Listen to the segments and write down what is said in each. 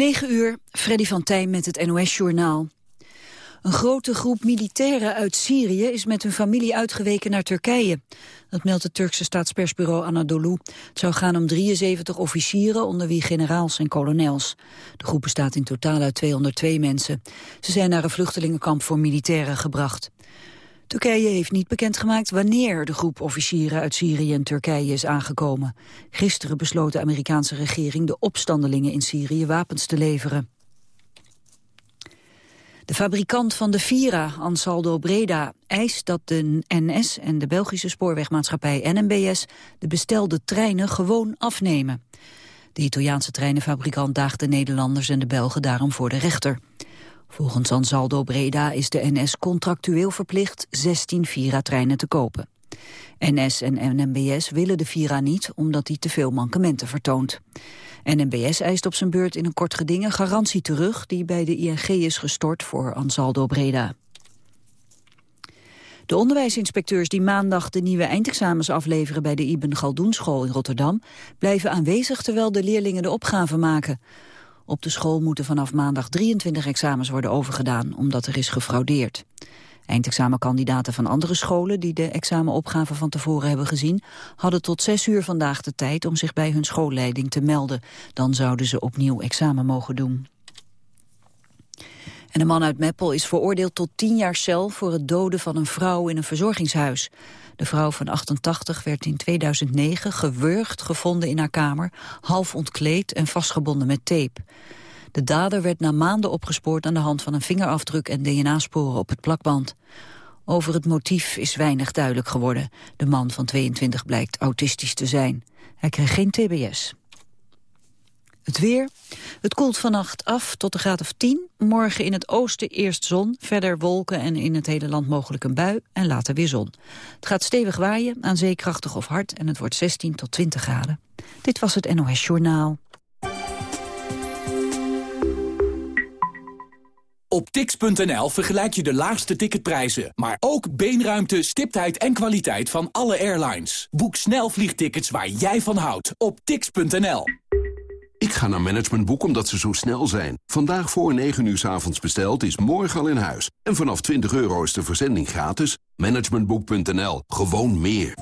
9 uur, Freddy van Tijn met het NOS-journaal. Een grote groep militairen uit Syrië is met hun familie uitgeweken naar Turkije. Dat meldt het Turkse staatspersbureau Anadolu. Het zou gaan om 73 officieren, onder wie generaals en kolonels. De groep bestaat in totaal uit 202 mensen. Ze zijn naar een vluchtelingenkamp voor militairen gebracht. Turkije heeft niet bekendgemaakt wanneer de groep officieren uit Syrië en Turkije is aangekomen. Gisteren besloot de Amerikaanse regering de opstandelingen in Syrië wapens te leveren. De fabrikant van de Vira, Ansaldo Breda, eist dat de NS en de Belgische spoorwegmaatschappij NMBS de bestelde treinen gewoon afnemen. De Italiaanse treinenfabrikant daagt de Nederlanders en de Belgen daarom voor de rechter. Volgens Ansaldo Breda is de NS contractueel verplicht 16 Vira-treinen te kopen. NS en NMBS willen de Vira niet, omdat die te veel mankementen vertoont. NMBS eist op zijn beurt in een kort geding een garantie terug... die bij de ING is gestort voor Ansaldo Breda. De onderwijsinspecteurs die maandag de nieuwe eindexamens afleveren bij de Ibn Galdoenschool in Rotterdam blijven aanwezig terwijl de leerlingen de opgave maken. Op de school moeten vanaf maandag 23 examens worden overgedaan omdat er is gefraudeerd. Eindexamenkandidaten van andere scholen die de examenopgave van tevoren hebben gezien... hadden tot zes uur vandaag de tijd om zich bij hun schoolleiding te melden. Dan zouden ze opnieuw examen mogen doen. En een man uit Meppel is veroordeeld tot tien jaar cel... voor het doden van een vrouw in een verzorgingshuis. De vrouw van 88 werd in 2009 gewurgd gevonden in haar kamer... half ontkleed en vastgebonden met tape. De dader werd na maanden opgespoord aan de hand van een vingerafdruk en DNA-sporen op het plakband. Over het motief is weinig duidelijk geworden. De man van 22 blijkt autistisch te zijn. Hij kreeg geen tbs. Het weer. Het koelt vannacht af tot de graad of 10. Morgen in het oosten eerst zon, verder wolken en in het hele land mogelijk een bui en later weer zon. Het gaat stevig waaien, aan zee krachtig of hard en het wordt 16 tot 20 graden. Dit was het NOS Journaal. Op tix.nl vergelijk je de laagste ticketprijzen, maar ook beenruimte, stiptheid en kwaliteit van alle airlines. Boek snel vliegtickets waar jij van houdt op tix.nl. Ik ga naar Managementboek omdat ze zo snel zijn. Vandaag voor 9 uur s avonds besteld is morgen al in huis. En vanaf 20 euro is de verzending gratis. Managementboek.nl. Gewoon meer.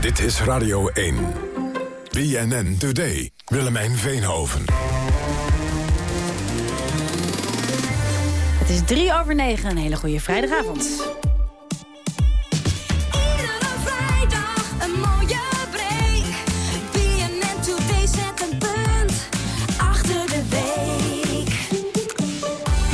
Dit is Radio 1. BNN Today. Willemijn Veenhoven. Het is drie over negen. Een hele goede vrijdagavond.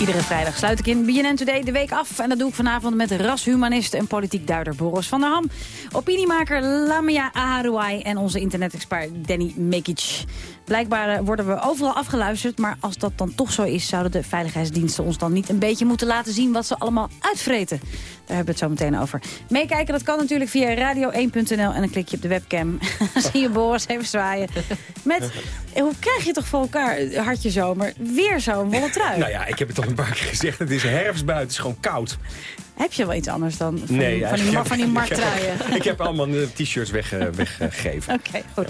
Iedere vrijdag sluit ik in BNN Today de week af. En dat doe ik vanavond met rashumanist en politiek duider Boris van der Ham. Opiniemaker Lamia Aharouai en onze internetexpert Danny Mekic. Blijkbaar eh, worden we overal afgeluisterd, maar als dat dan toch zo is... zouden de veiligheidsdiensten ons dan niet een beetje moeten laten zien... wat ze allemaal uitvreten. Daar hebben we het zo meteen over. Meekijken, dat kan natuurlijk via radio1.nl en dan klik je op de webcam. dan zie je Boris even zwaaien. Met, eh, hoe krijg je toch voor elkaar, eh, hartje zomer, weer zo'n wollen trui? Nou ja, ik heb het toch een paar keer gezegd. Het is herfst buiten, het is gewoon koud. Heb je wel iets anders dan van, nee, van, die, van die marktruien? Ik heb allemaal t-shirts weg, weggegeven. Oké, goed.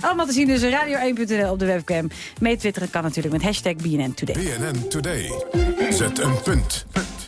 Allemaal te zien dus radio1.nl op de webcam. Mee twitteren kan natuurlijk met hashtag BNN Today. BNN Today. Zet een punt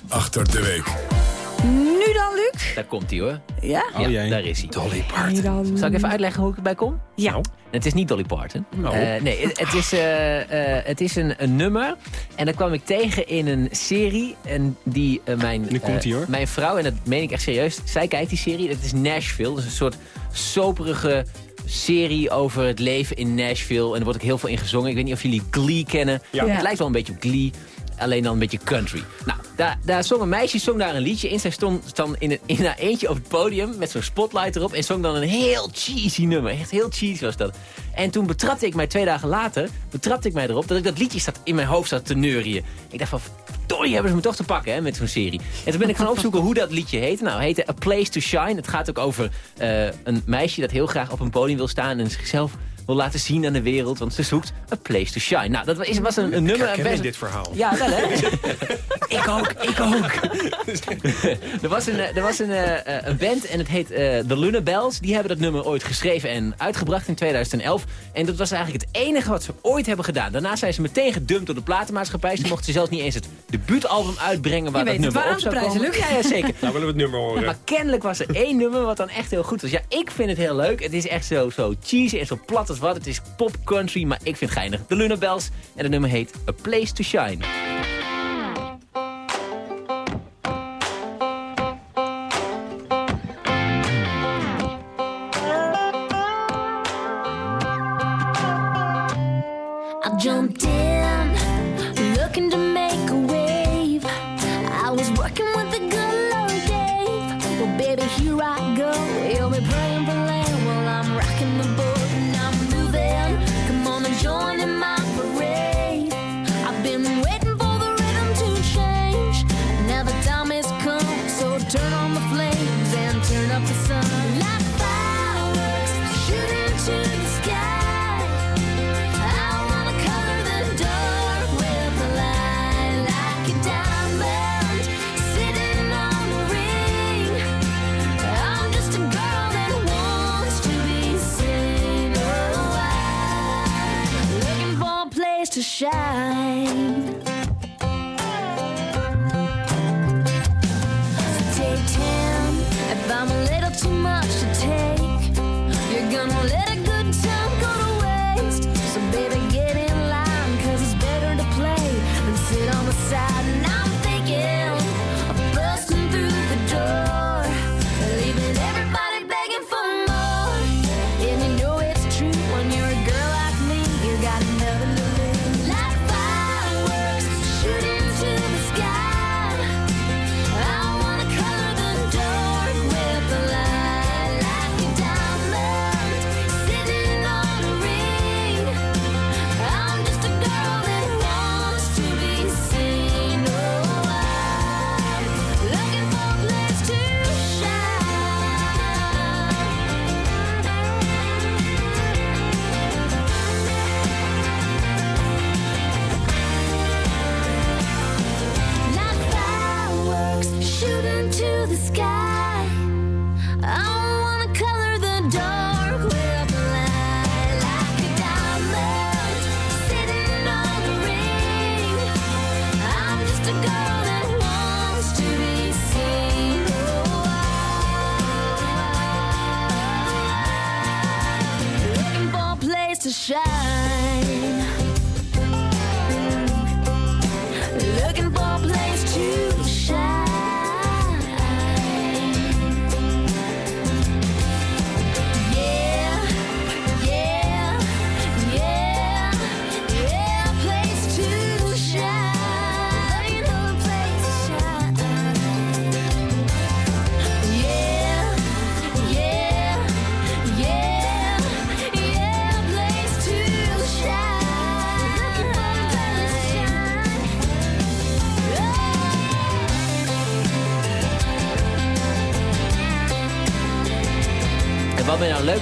achter de week. Nu dan, Luc? Daar komt hij hoor. Ja? Oh, ja, daar is hij. Dolly Parton. Zal ik even uitleggen hoe ik erbij kom? Ja. Nou. Het is niet Dolly Parton. Nou. Uh, nee, het, het is, uh, uh, het is een, een, nummer. En dat kwam ik tegen in een serie. En die mijn, nu komt hij hoor. mijn vrouw, en dat meen ik echt serieus. Zij kijkt die serie. Dat is Nashville. Dat is een soort soperige serie over het leven in Nashville. En er wordt ook heel veel in gezongen. Ik weet niet of jullie Glee kennen. Ja. Het lijkt wel een beetje op Glee. Alleen dan een beetje country. Nou, daar, daar zong een meisje zong daar een liedje in. Zij stond dan in, een, in haar eentje op het podium met zo'n spotlight erop. En zong dan een heel cheesy nummer. Echt heel cheesy was dat. En toen betrapte ik mij twee dagen later, betrapte ik mij erop dat ik dat liedje in mijn hoofd zat te neurien. Ik dacht van, verdorie hebben ze me toch te pakken hè, met zo'n serie. En toen ben ik gaan opzoeken hoe dat liedje heette. Nou, het heette A Place to Shine. Het gaat ook over uh, een meisje dat heel graag op een podium wil staan en zichzelf wil laten zien aan de wereld. Want ze zoekt a place to shine. Nou, dat was, was een, een nummer... een best- dit verhaal. Ja, wel hè? ik ook, ik ook. er was een, eh, er was een, eh, eh, een band en het heet eh The Luna Bells. Die hebben dat nummer ooit geschreven en uitgebracht in 2011. En dat was eigenlijk het enige wat ze ooit hebben gedaan. Daarna zijn ze meteen gedumpt door de platenmaatschappij. Ze mochten zelfs niet eens het debuutalbum uitbrengen waar Je dat weet nummer op zou komen. prijzen, Ja, ja, zeker. Nou willen we het nummer horen. Maar kennelijk was er één nummer wat dan echt heel goed was. Ja, ik vind het heel leuk. Het is echt zo, zo cheesy en zo plat wat. Het is pop country, maar ik vind geinig. De Luna Bells en het nummer heet A Place to Shine. I jumped in,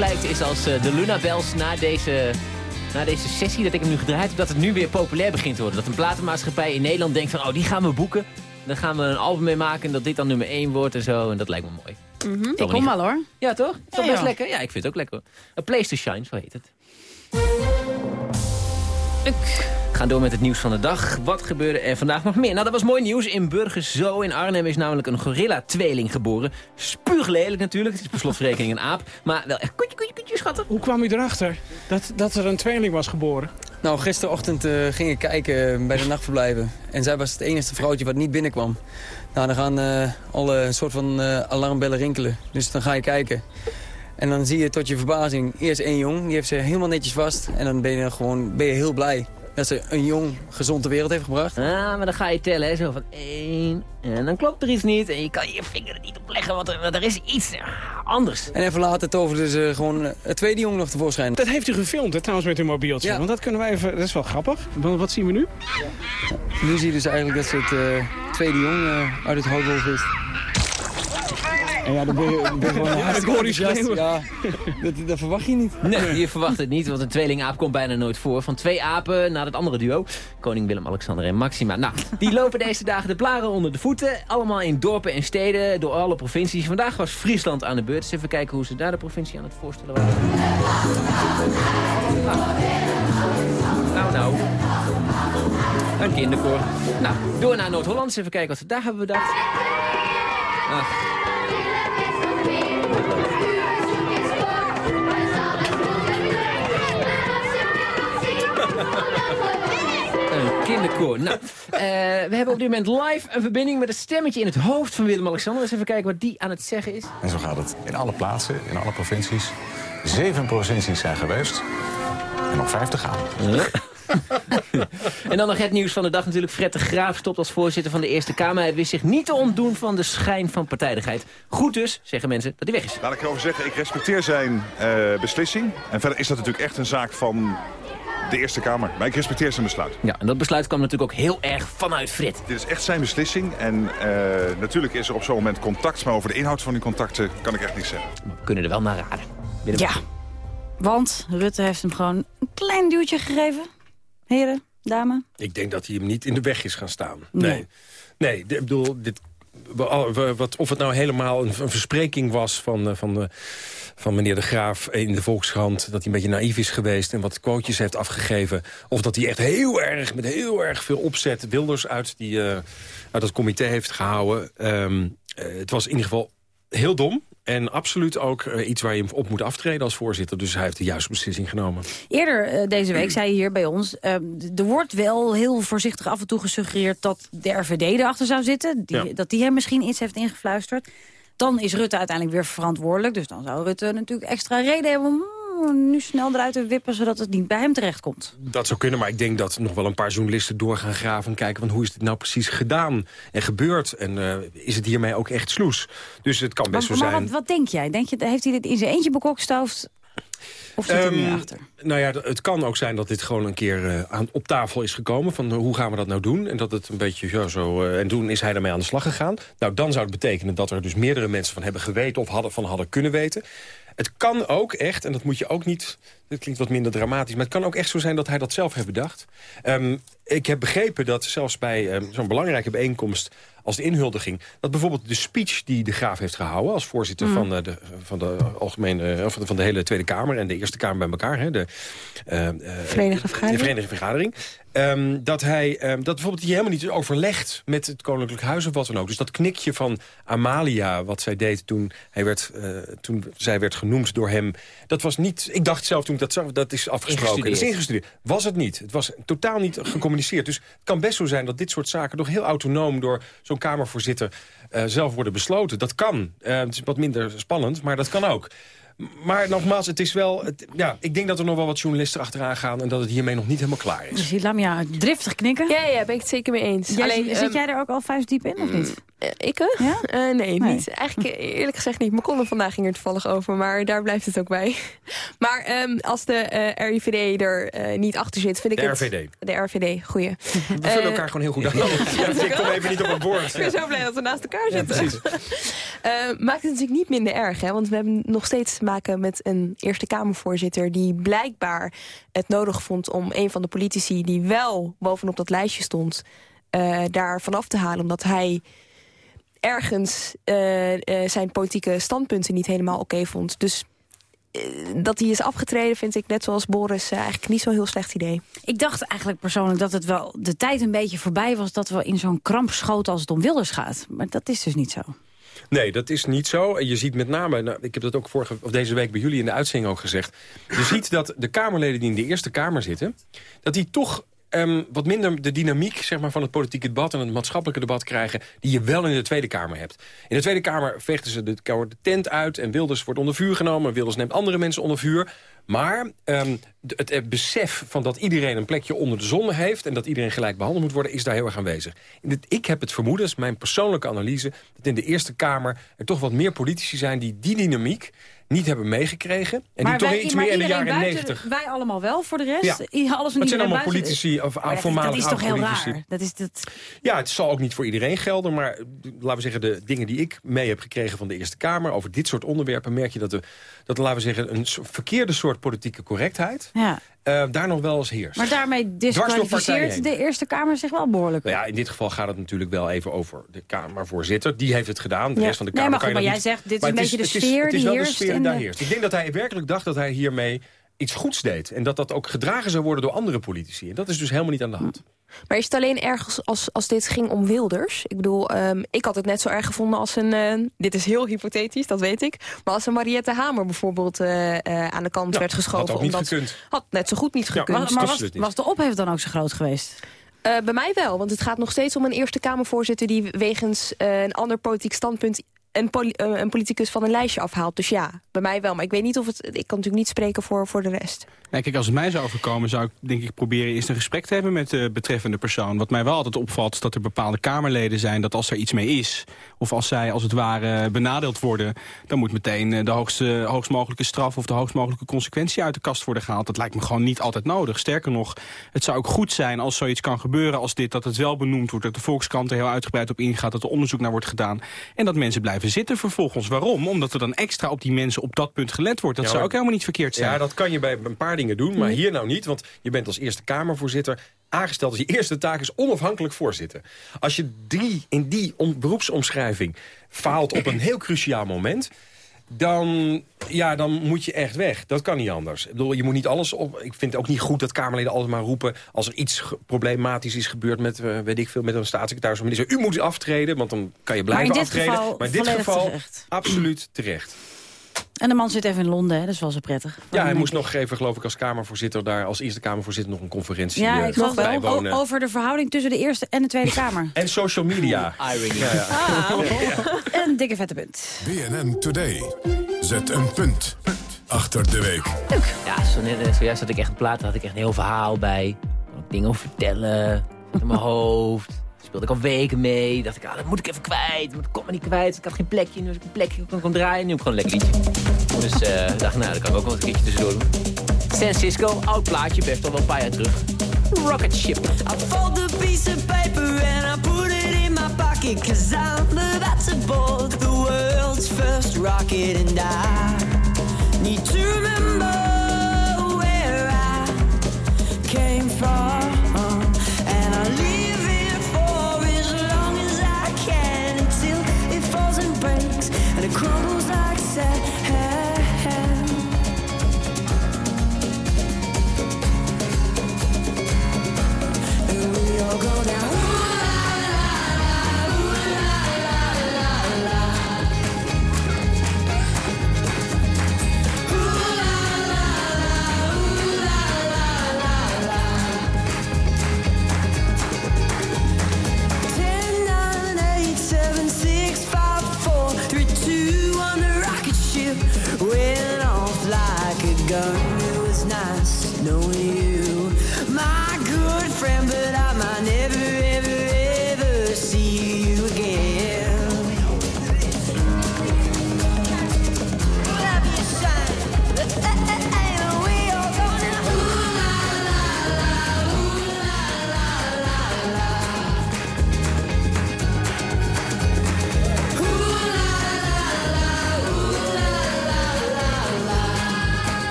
lijkt is als eh, de Luna Bells na deze, na deze sessie dat ik hem nu gedraaid heb, dat het nu weer populair begint te worden. Dat een platenmaatschappij in Nederland denkt van, oh die gaan we boeken. Dan gaan we een album mee maken en dat dit dan nummer 1 wordt en zo. En dat lijkt me mooi. Ik Toch kom wel hoor. Ja toch? Is toch Ja, best ja. lekker? Ja, ik vind het ook lekker. A Place to Shine, zo heet het. Ik. We gaan door met het nieuws van de dag. Wat gebeurde er vandaag nog meer? Nou, dat was mooi nieuws. In Burgerzo in Arnhem is namelijk een gorilla-tweeling geboren. Spuuglelijk natuurlijk. Het is per slotverrekening een aap. Maar wel echt koetje, koetje, koetje, schattig. Hoe kwam u erachter dat, dat er een tweeling was geboren? Nou, gisterochtend eh, ging ik kijken bij de nachtverblijven. En zij was het enige vrouwtje wat niet binnenkwam. Nou, dan gaan eh, alle soort van eh, alarmbellen rinkelen. Dus dan ga je kijken. En dan zie je tot je verbazing eerst één jong. Die heeft ze helemaal netjes vast. En dan ben je, gewoon, ben je heel blij dat ze een jong gezond ter wereld heeft gebracht. Ah, maar dan ga je tellen, hè. Zo van één. En dan klopt er iets niet. En je kan je vinger er niet op leggen, want er, want er is iets anders. En even later toverde ze gewoon eh, het tweede jong nog tevoorschijn. Dat heeft u gefilmd, hè, trouwens, met uw mobieltje. Ja. Want dat kunnen wij even... Dat is wel grappig. Want wat zien we nu? Nu zie je dus eigenlijk dat ze het eh, tweede jong eh, uit het houtwolf is. En ja, dan ben je, dan ben je gewoon Ja, hartstikke ik hoor die enthousiast. schreeuwen. Ja, dat, dat verwacht je niet. Nee, je verwacht het niet, want een tweelingaap komt bijna nooit voor. Van twee apen naar het andere duo. Koning Willem, Alexander en Maxima. Nou, die lopen deze dagen de blaren onder de voeten. Allemaal in dorpen en steden, door alle provincies. Vandaag was Friesland aan de beurt. Dus even kijken hoe ze daar de provincie aan het voorstellen waren. Nou, nou. Een kinderkoor. Nou, door naar Noord-Holland. Eens Even kijken wat ze daar hebben bedacht. Ach. Kinderkoor. Nou, eh, we hebben op dit moment live een verbinding met een stemmetje in het hoofd van Willem-Alexander. Eens even kijken wat die aan het zeggen is. En zo gaat het in alle plaatsen, in alle provincies. Zeven provincies zijn geweest. En nog vijf te gaan. En dan nog het nieuws van de dag natuurlijk. Fred de Graaf stopt als voorzitter van de Eerste Kamer. Hij wist zich niet te ontdoen van de schijn van partijdigheid. Goed dus, zeggen mensen, dat hij weg is. Laat ik erover zeggen, ik respecteer zijn eh, beslissing. En verder is dat natuurlijk echt een zaak van de Eerste Kamer. Maar ik respecteer zijn besluit. Ja, en dat besluit kwam natuurlijk ook heel erg vanuit Fred. Dit is echt zijn beslissing. En eh, natuurlijk is er op zo'n moment contact. Maar over de inhoud van die contacten kan ik echt niet zeggen. We kunnen er wel naar raden. Willem. Ja, want Rutte heeft hem gewoon een klein duwtje gegeven. Heren, dame. Ik denk dat hij hem niet in de weg is gaan staan. Nee. Nee, nee ik bedoel, dit, wat, of het nou helemaal een, een verspreking was van, eh, van, de, van meneer De Graaf in de Volkskrant... dat hij een beetje naïef is geweest en wat quotejes heeft afgegeven... of dat hij echt heel erg, met heel erg veel opzet... Wilders uit, die, eh, uit dat comité heeft gehouden. Ehm, eh, het was in ieder geval heel dom... En absoluut ook eh, iets waar je hem op moet aftreden als voorzitter. Dus hij heeft de juiste beslissing genomen. Eerder eh, deze week zei je hier bij ons... eh, er wordt wel heel voorzichtig af en toe gesuggereerd... dat de RVD erachter zou zitten. Die, Ja. Dat die hem misschien iets heeft ingefluisterd. Dan is Rutte uiteindelijk weer verantwoordelijk. Dus dan zou Rutte natuurlijk extra reden hebben... om mm, nu snel eruit te wippen... zodat het niet bij hem terechtkomt. Dat zou kunnen, maar ik denk dat nog wel een paar journalisten door gaan graven... en kijken van hoe is dit nou precies gedaan en gebeurd. En eh, is het hiermee ook echt sloes? Dus het kan best Maar, zo maar zijn... wat, wat denk jij? Denk je? Heeft hij dit in zijn eentje bekokstoofd? Of zit er meer achter? Nou ja, het kan ook zijn dat dit gewoon een keer eh, aan, op tafel is gekomen. Van eh, hoe gaan we dat nou doen? En dat het een beetje ja, zo... eh, en toen is hij ermee aan de slag gegaan. Nou, dan zou het betekenen dat er dus meerdere mensen van hebben geweten... of hadden, van hadden kunnen weten. Het kan ook echt, en dat moet je ook niet... Dit klinkt wat minder dramatisch, maar het kan ook echt zo zijn dat hij dat zelf heeft bedacht. Ehm, ik heb begrepen dat zelfs bij ehm, zo'n belangrijke bijeenkomst als de inhuldiging... dat bijvoorbeeld de speech die de Graaf heeft gehouden... als voorzitter Mm. van, eh, de, van, de algemene, eh, van, de, van de hele Tweede Kamer... en de Eerste Kamer bij elkaar, hè, de, eh, Verenigde Vergadering. de Verenigde Vergadering... ehm, dat hij dat bijvoorbeeld hij helemaal niet overlegt met het Koninklijk Huis of wat dan ook. Dus dat knikje van Amalia, wat zij deed toen, hij werd, toen zij werd genoemd door hem... dat was niet... Ik dacht zelf toen dat zag, dat is afgesproken. Dat is Ingestudeerd. ingestudeerd. Was het niet. Het was totaal niet gecommuniceerd. Dus het kan best zo zijn dat dit soort zaken... nog heel autonoom door zo'n Kamervoorzitter eh, zelf worden besloten. Dat kan. Eh, het is wat minder spannend, maar dat kan ook. Maar nogmaals, het is wel... Het, ja, ik denk dat er nog wel wat journalisten achteraan gaan... en dat het hiermee nog niet helemaal klaar is. Je ziet Lamia driftig knikken. Ja, ja, ben ik het zeker mee eens. Jij- Alleen, zit ehm, jij er ook al vijf diep in, of niet? Eh, ik? eh? Ja? Eh, nee, Nee. niet. Eigenlijk eh, eerlijk gezegd niet. Mijn column vandaag ging er toevallig over, maar daar blijft het ook bij. Maar ehm, als de eh, RIVD er eh, niet achter zit, vind ik De het... RVD. De RVD, goeie. We vullen elkaar gewoon heel goed aan. Ja, ik kom even niet op het woord. Ik ben zo blij dat we naast elkaar zitten. precies. Eh, maakt het natuurlijk niet minder erg, hè? want we hebben nog steeds te maken met een Eerste Kamervoorzitter die blijkbaar het nodig vond om een van de politici die wel bovenop dat lijstje stond, eh, daar vanaf te halen, omdat hij ergens eh, eh, zijn politieke standpunten niet helemaal oké vond. Dus eh, dat hij is afgetreden vind ik, net zoals Boris, eigenlijk niet zo'n heel slecht idee. Ik dacht eigenlijk persoonlijk dat het wel de tijd een beetje voorbij was... dat we in zo'n kramp schoten als het om Wilders gaat. Maar dat is dus niet zo. Nee, dat is niet zo. En je ziet met name, nou, ik heb dat ook vorige, of deze week bij jullie in de uitzending ook gezegd. Je ziet dat de Kamerleden die in de Eerste Kamer zitten, dat die toch ehm, wat minder de dynamiek zeg maar, van het politieke debat en het maatschappelijke debat krijgen, die je wel in de Tweede Kamer hebt. In de Tweede Kamer vechten ze de, tent uit en Wilders wordt onder vuur genomen. Wilders neemt andere mensen onder vuur. Maar ehm, het, besef van dat iedereen een plekje onder de zon heeft... en dat iedereen gelijk behandeld moet worden, is daar heel erg aanwezig. Ik heb het vermoeden, dat mijn persoonlijke analyse... dat in de Eerste Kamer er toch wat meer politici zijn die die dynamiek niet hebben meegekregen. En maar die toch wij, iets meer in de jaren 90... Wij allemaal wel, voor de rest. Ja. Alles het zijn allemaal politici of dat- voormalig Dat is toch heel raar? Dat is, dat... Ja, het zal ook niet voor iedereen gelden. Maar laten we zeggen, de dingen die ik mee heb gekregen van de Eerste Kamer... over dit soort onderwerpen merk je dat, de, dat laten we zeggen... een verkeerde soort politieke correctheid Ja. Eh, daar nog wel eens heerst. Maar daarmee disqualificeert de Eerste Kamer zich wel behoorlijk. Nou ja, in dit geval gaat het natuurlijk wel even over de Kamervoorzitter. Die heeft het gedaan. De Ja. rest van de Nee, Kamer maar kan goed, je maar jij niet- zegt, dit is Maar een beetje de het is- sfeer Het is die wel de heerst sfeer die daar de- heerst. Ik denk dat hij werkelijk dacht dat hij hiermee iets goeds deed. En dat dat ook gedragen zou worden door andere politici. En dat is dus helemaal niet aan de hand. Maar is het alleen erg als, als dit ging om Wilders? Ik bedoel, ehm, ik had het net zo erg gevonden als een... eh, dit is heel hypothetisch, dat weet ik. Maar als een Mariette Hamer bijvoorbeeld eh, eh, aan de kant werd geschoven... had ook niet omdat, gekund. Had net zo goed niet Ja, gekund. Maar, maar was, was de ophef dan ook zo groot geweest? Eh, bij mij wel, want het gaat nog steeds om een Eerste Kamervoorzitter... die wegens een ander politiek standpunt eh, een politicus van een lijstje afhaalt. Dus ja, bij mij wel. Maar ik weet niet of het... Ik kan natuurlijk niet spreken voor, voor de rest. Nee, kijk, als het mij zou overkomen, zou ik denk ik proberen eerst een gesprek te hebben met de betreffende persoon. Wat mij wel altijd opvalt, is dat er bepaalde Kamerleden zijn dat als er iets mee is, of als zij als het ware benadeeld worden, dan moet meteen eh, de hoogste, hoogst mogelijke straf of de hoogst mogelijke consequentie uit de kast worden gehaald. Dat lijkt me gewoon niet altijd nodig. Sterker nog, het zou ook goed zijn als zoiets kan gebeuren als dit, dat het wel benoemd wordt, dat de Volkskrant er heel uitgebreid op ingaat, dat er onderzoek naar wordt gedaan en dat mensen blijven zitten vervolgens. Waarom? Omdat er dan extra op die mensen op dat punt gelet wordt. Dat Ja, zou ook helemaal niet verkeerd zijn. Ja, dat kan je bij een paar dingen doen, maar hier nou niet. Want je bent als Eerste Kamervoorzitter aangesteld. Dus je eerste taak is onafhankelijk voorzitter. Als je die, in die om- beroepsomschrijving faalt op een heel cruciaal moment... Dan, ja, dan moet je echt weg. Dat kan niet anders. Ik bedoel, je moet niet alles op. Ik vind het ook niet goed dat Kamerleden altijd maar roepen. als er iets problematisch is gebeurd met, eh, weet ik veel, met een staatssecretaris of minister. U moet aftreden, want dan kan je blijven Maar aftreden. maar in dit geval terecht. absoluut terecht. En de man zit even in Londen, hè? dat is wel zo prettig. Ja, hij moest ik. nog even, geloof ik, als Kamervoorzitter daar, als eerste Kamervoorzitter nog een conferentie Ja, eh, ik geloof wel. over de verhouding tussen de Eerste en de Tweede Kamer. En social media. Irony. Ja, ja. Ah, Een dikke vette punt. BNN Today. Zet een punt achter de week. Ja, zo net, eh, zojuist had ik echt een plaat, daar had ik echt een heel verhaal bij. Dingen over vertellen, in mijn hoofd. Speelde ik al weken mee. Dacht ik, ah, dat moet ik even kwijt. Maar dat kon me niet kwijt. Ik had geen plekje. Nu als ik een plekje kon, kon draaien. Nu heb ik gewoon een lekker liedje. Dus eh ik dacht, nou, dat kan ik ook wel een keertje tussendoor doen. San Cisco, oud plaatje, best al wel een paar jaar terug. Rocket Ship. I fold the piece of paper and I put it in my pocket Cause I'm about to the world's first rocket And I need to remember where I came from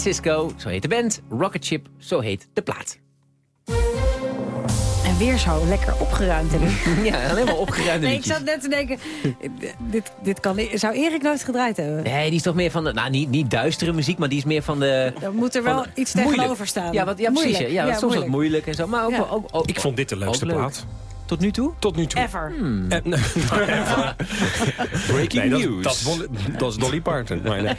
San Cisco, zo heet de band. Rocket Ship, zo heet de plaat. En weer zo lekker opgeruimd hebben. Ja, alleen maar opgeruimde Nee, ik zat net te denken, dit, dit kan, zou Erik nooit gedraaid hebben? Nee, die is toch meer van de... Nou, niet, niet duistere muziek, maar die is meer van de... Dan moet er wel de- iets tegenover staan. Ja, wat, ja precies. Ja, Ja, soms wat moeilijk. moeilijk en zo. Maar ook, Ja. ook, ook, Ik vond dit de leukste ook leuk. plaat. Tot nu toe? Tot nu toe. Ever. Hmm. Nee, Breaking nee, news. Dat, is Dolly- dat is Dolly Parton. Maar nee.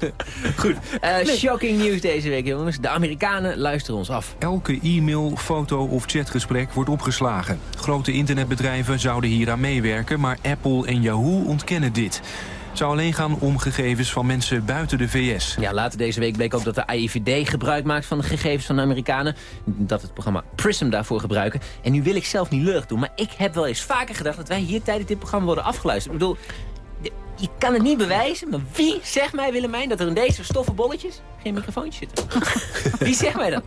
Goed, eh, shocking nieuws deze week, jongens. De Amerikanen luisteren ons af. Elke e-mail, foto of chatgesprek wordt opgeslagen. Grote internetbedrijven zouden hieraan meewerken, maar Apple en Yahoo ontkennen dit. Zou alleen gaan om gegevens van mensen buiten de VS. Ja, later deze week bleek ook dat de AIVD gebruik maakt van de gegevens van de Amerikanen. Dat het programma Prism daarvoor gebruiken. En nu wil ik zelf niet lullig doen, maar ik heb wel eens vaker gedacht... dat wij hier tijdens dit programma worden afgeluisterd. Ik bedoel, je- je kan het niet bewijzen, maar wie zegt mij, Willemijn... dat er in deze stoffen bolletjes geen microfoontjes zitten? wie zegt mij dat?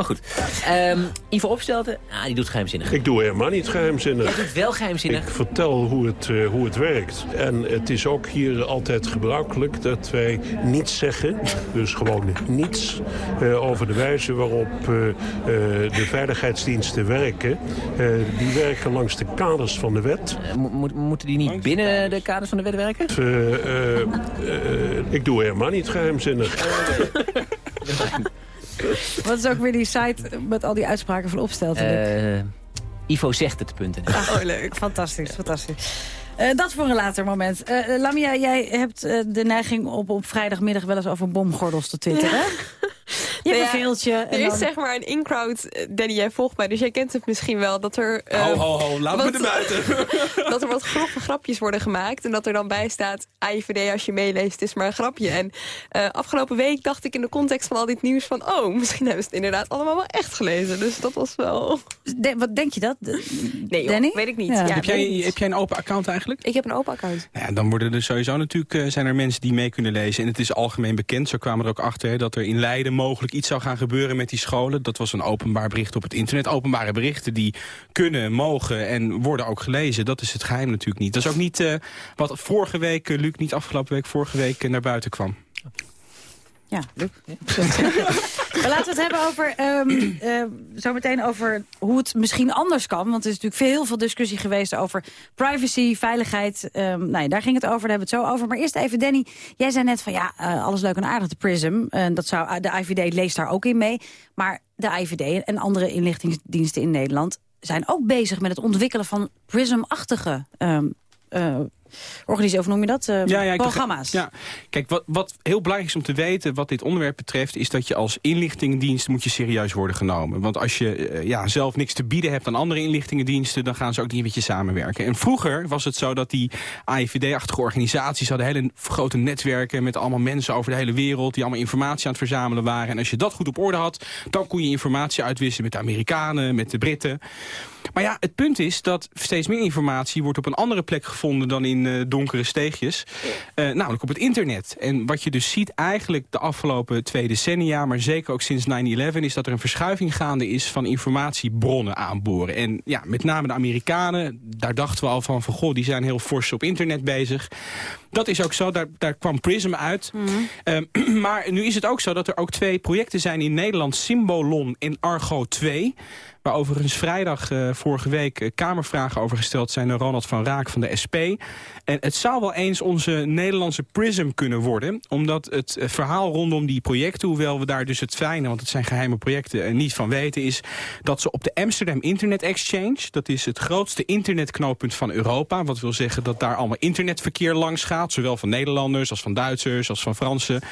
Maar goed, Ehm Ivo Opstelten, ah, die doet geheimzinnig. Ik doe helemaal niet geheimzinnig. Jij doet wel geheimzinnig. Ik vertel hoe het, eh, hoe het werkt. En het is ook hier altijd gebruikelijk dat wij niets zeggen. Dus gewoon niets eh, over de wijze waarop eh, eh, de veiligheidsdiensten werken. Eh, die werken langs de kaders van de wet. Mo- mo- moeten die niet binnen de kaders van de wet werken? Eh, eh, eh, ik doe helemaal niet geheimzinnig. Wat is ook weer die site met al die uitspraken van opstelten? Eh Ivo zegt het, punten. oh, leuk. Fantastisch, fantastisch. Eh, dat voor een later moment. Eh, Lamia, jij hebt eh, de neiging op, op vrijdagmiddag wel eens over bomgordels te twitteren. Je Nou verveelt je. Er is dan- zeg maar een in-crowd, Danny, jij volgt mij, dus jij kent het misschien wel. Dat er, eh, Ho, ho, ho, laat me wat- er buiten. dat er wat grove grapjes worden gemaakt. En dat er dan bij staat, AIVD als je meeleest, het is maar een grapje. En eh, afgelopen week dacht ik in de context van al dit nieuws van... oh, misschien hebben ze het inderdaad allemaal wel echt gelezen. Dus dat was wel... De- wat denk je dat? Nee, joh, Danny? weet ik niet. Ja. Ja, heb, jij, niet. heb jij een open account eigenlijk? Ik heb een open account. Nou ja, dan worden er sowieso natuurlijk, eh, zijn er mensen die mee kunnen lezen. En het is algemeen bekend, zo kwamen we er ook achter... hè, dat er in Leiden mogelijk iets zou gaan gebeuren met die scholen. Dat was een openbaar bericht op het internet. Openbare berichten die kunnen, mogen en worden ook gelezen. Dat is het geheim natuurlijk niet. Dat is ook niet eh, wat vorige week, eh, Luc, niet afgelopen week, vorige week eh, naar buiten kwam. Ja, leuk. maar laten we het hebben over, ehm eh, zometeen over hoe het misschien anders kan. Want er is natuurlijk veel, heel veel discussie geweest over privacy, veiligheid. Ehm, nou ja, daar ging het over, daar hebben we het zo over. Maar eerst even, Danny, jij zei net van ja, eh, alles leuk en aardig, de PRISM. En dat zou, de IVD leest daar ook in mee. Maar de IVD en andere inlichtingendiensten in Nederland zijn ook bezig met het ontwikkelen van PRISM-achtige ehm organisatie, of noem je dat? Eh, begrijp- programma's. Ja, kijk, wat, wat heel belangrijk is om te weten, wat dit onderwerp betreft... is dat je als inlichtingendienst moet je serieus worden genomen. Want als je eh, ja, zelf niks te bieden hebt aan andere inlichtingendiensten... dan gaan ze ook niet met je samenwerken. En vroeger was het zo dat die AIVD-achtige organisaties... hadden hele grote netwerken met allemaal mensen over de hele wereld... die allemaal informatie aan het verzamelen waren. En als je dat goed op orde had, dan kon je informatie uitwisselen... met de Amerikanen, met de Britten... Maar ja, het punt is dat steeds meer informatie wordt op een andere plek gevonden dan in eh, donkere steegjes. Eh, namelijk op het internet. En wat je dus ziet eigenlijk de afgelopen twee decennia, maar zeker ook sinds 9-11, is dat er een verschuiving gaande is van informatiebronnen aanboren. En ja, met name de Amerikanen, daar dachten we al van, van goh, die zijn heel fors op internet bezig. Dat is ook zo, daar, daar kwam Prism uit. Ehm, maar nu is het ook zo dat er ook twee projecten zijn in Nederland, Symbolon en Argo 2. Waar overigens vrijdag eh, vorige week eh, kamervragen over gesteld zijn door Ronald van Raak van de SP. En het zou wel eens onze Nederlandse Prism kunnen worden. Omdat het eh, verhaal rondom die projecten, hoewel we daar dus het fijne, want het zijn geheime projecten, niet van weten, is dat ze op de Amsterdam Internet Exchange, dat is het grootste internetknooppunt van Europa. Wat wil zeggen dat daar allemaal internetverkeer langs gaat. Zowel van Nederlanders als van Duitsers, als van Fransen,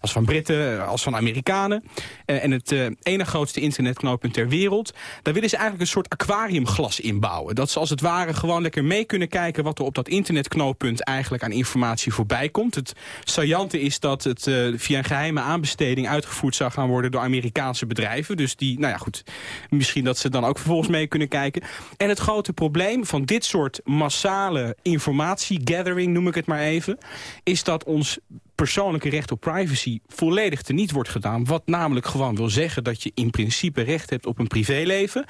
als van Britten, als van Amerikanen. En het ene grootste internetknooppunt ter wereld. Daar willen ze eigenlijk een soort aquariumglas inbouwen. Dat ze als het ware gewoon lekker mee kunnen kijken... wat er op dat internetknooppunt eigenlijk aan informatie voorbij komt. Het saillante is dat het eh, via een geheime aanbesteding... uitgevoerd zou gaan worden door Amerikaanse bedrijven. Dus die, nou ja goed, misschien dat ze dan ook vervolgens mee kunnen kijken. En het grote probleem van dit soort massale informatiegathering... noem ik het maar even, is dat ons persoonlijke recht op privacy volledig teniet wordt gedaan. Wat namelijk gewoon wil zeggen dat je in principe recht hebt op een privéleven.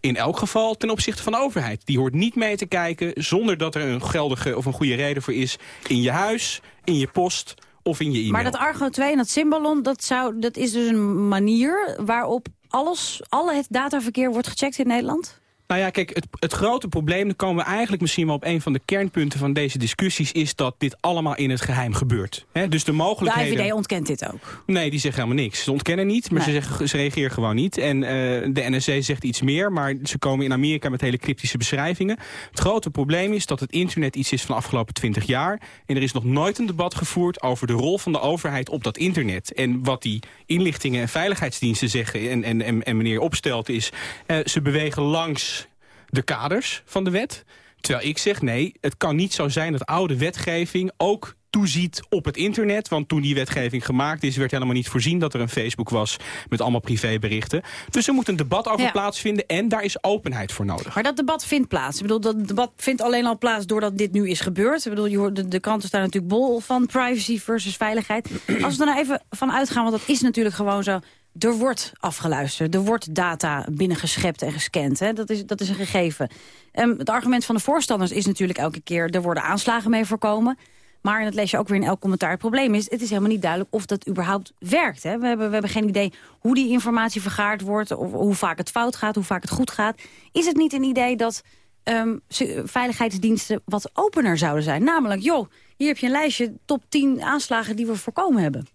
In elk geval ten opzichte van de overheid. Die hoort niet mee te kijken zonder dat er een geldige of een goede reden voor is... in je huis, in je post of in je e-mail. Maar dat Argo 2 en dat Symbalon, dat, zou, dat is dus een manier waarop alles, alle het dataverkeer wordt gecheckt in Nederland? Nou ja, kijk, het, het grote probleem, dan komen we eigenlijk misschien wel op een van de kernpunten van deze discussies, is dat dit allemaal in het geheim gebeurt. Dus de De mogelijkheden... IVD ontkent dit ook. Nee, die zeggen helemaal niks. Ze ontkennen niet, maar Nee. ze, zeggen, ze reageren gewoon niet. En eh, de NSC zegt iets meer, maar ze komen in Amerika met hele cryptische beschrijvingen. Het grote probleem is dat het internet iets is van de afgelopen 20 jaar. En er is nog nooit een debat gevoerd over de rol van de overheid op dat internet. En wat die inlichtingen en veiligheidsdiensten zeggen en, en, en, en meneer opstelt is... eh, ze bewegen langs de kaders van de wet. Terwijl ik zeg, nee, het kan niet zo zijn dat oude wetgeving ook toeziet op het internet. Want toen die wetgeving gemaakt is, werd helemaal niet voorzien dat er een Facebook was met allemaal privéberichten. Dus er moet een debat over Ja. plaatsvinden en daar is openheid voor nodig. Maar dat debat vindt plaats. Ik bedoel, dat debat vindt alleen al plaats doordat dit nu is gebeurd. Ik bedoel, je hoort, de, de kranten staan natuurlijk bol van privacy versus veiligheid. Als we er nou even van uitgaan, want dat is natuurlijk gewoon zo. Er wordt afgeluisterd, er wordt data binnengeschept en gescand. Hè? Dat, is, dat is een gegeven. Ehm, het argument van de voorstanders is natuurlijk elke keer... er worden aanslagen mee voorkomen. Maar, en dat lees je ook weer in elk commentaar... het probleem is, het is helemaal niet duidelijk of dat überhaupt werkt. Hè? We, hebben, we hebben geen idee hoe die informatie vergaard wordt... of hoe vaak het fout gaat, hoe vaak het goed gaat. Is het niet een idee dat ehm, veiligheidsdiensten wat opener zouden zijn? Namelijk, joh, hier heb je een lijstje top 10 aanslagen die we voorkomen hebben.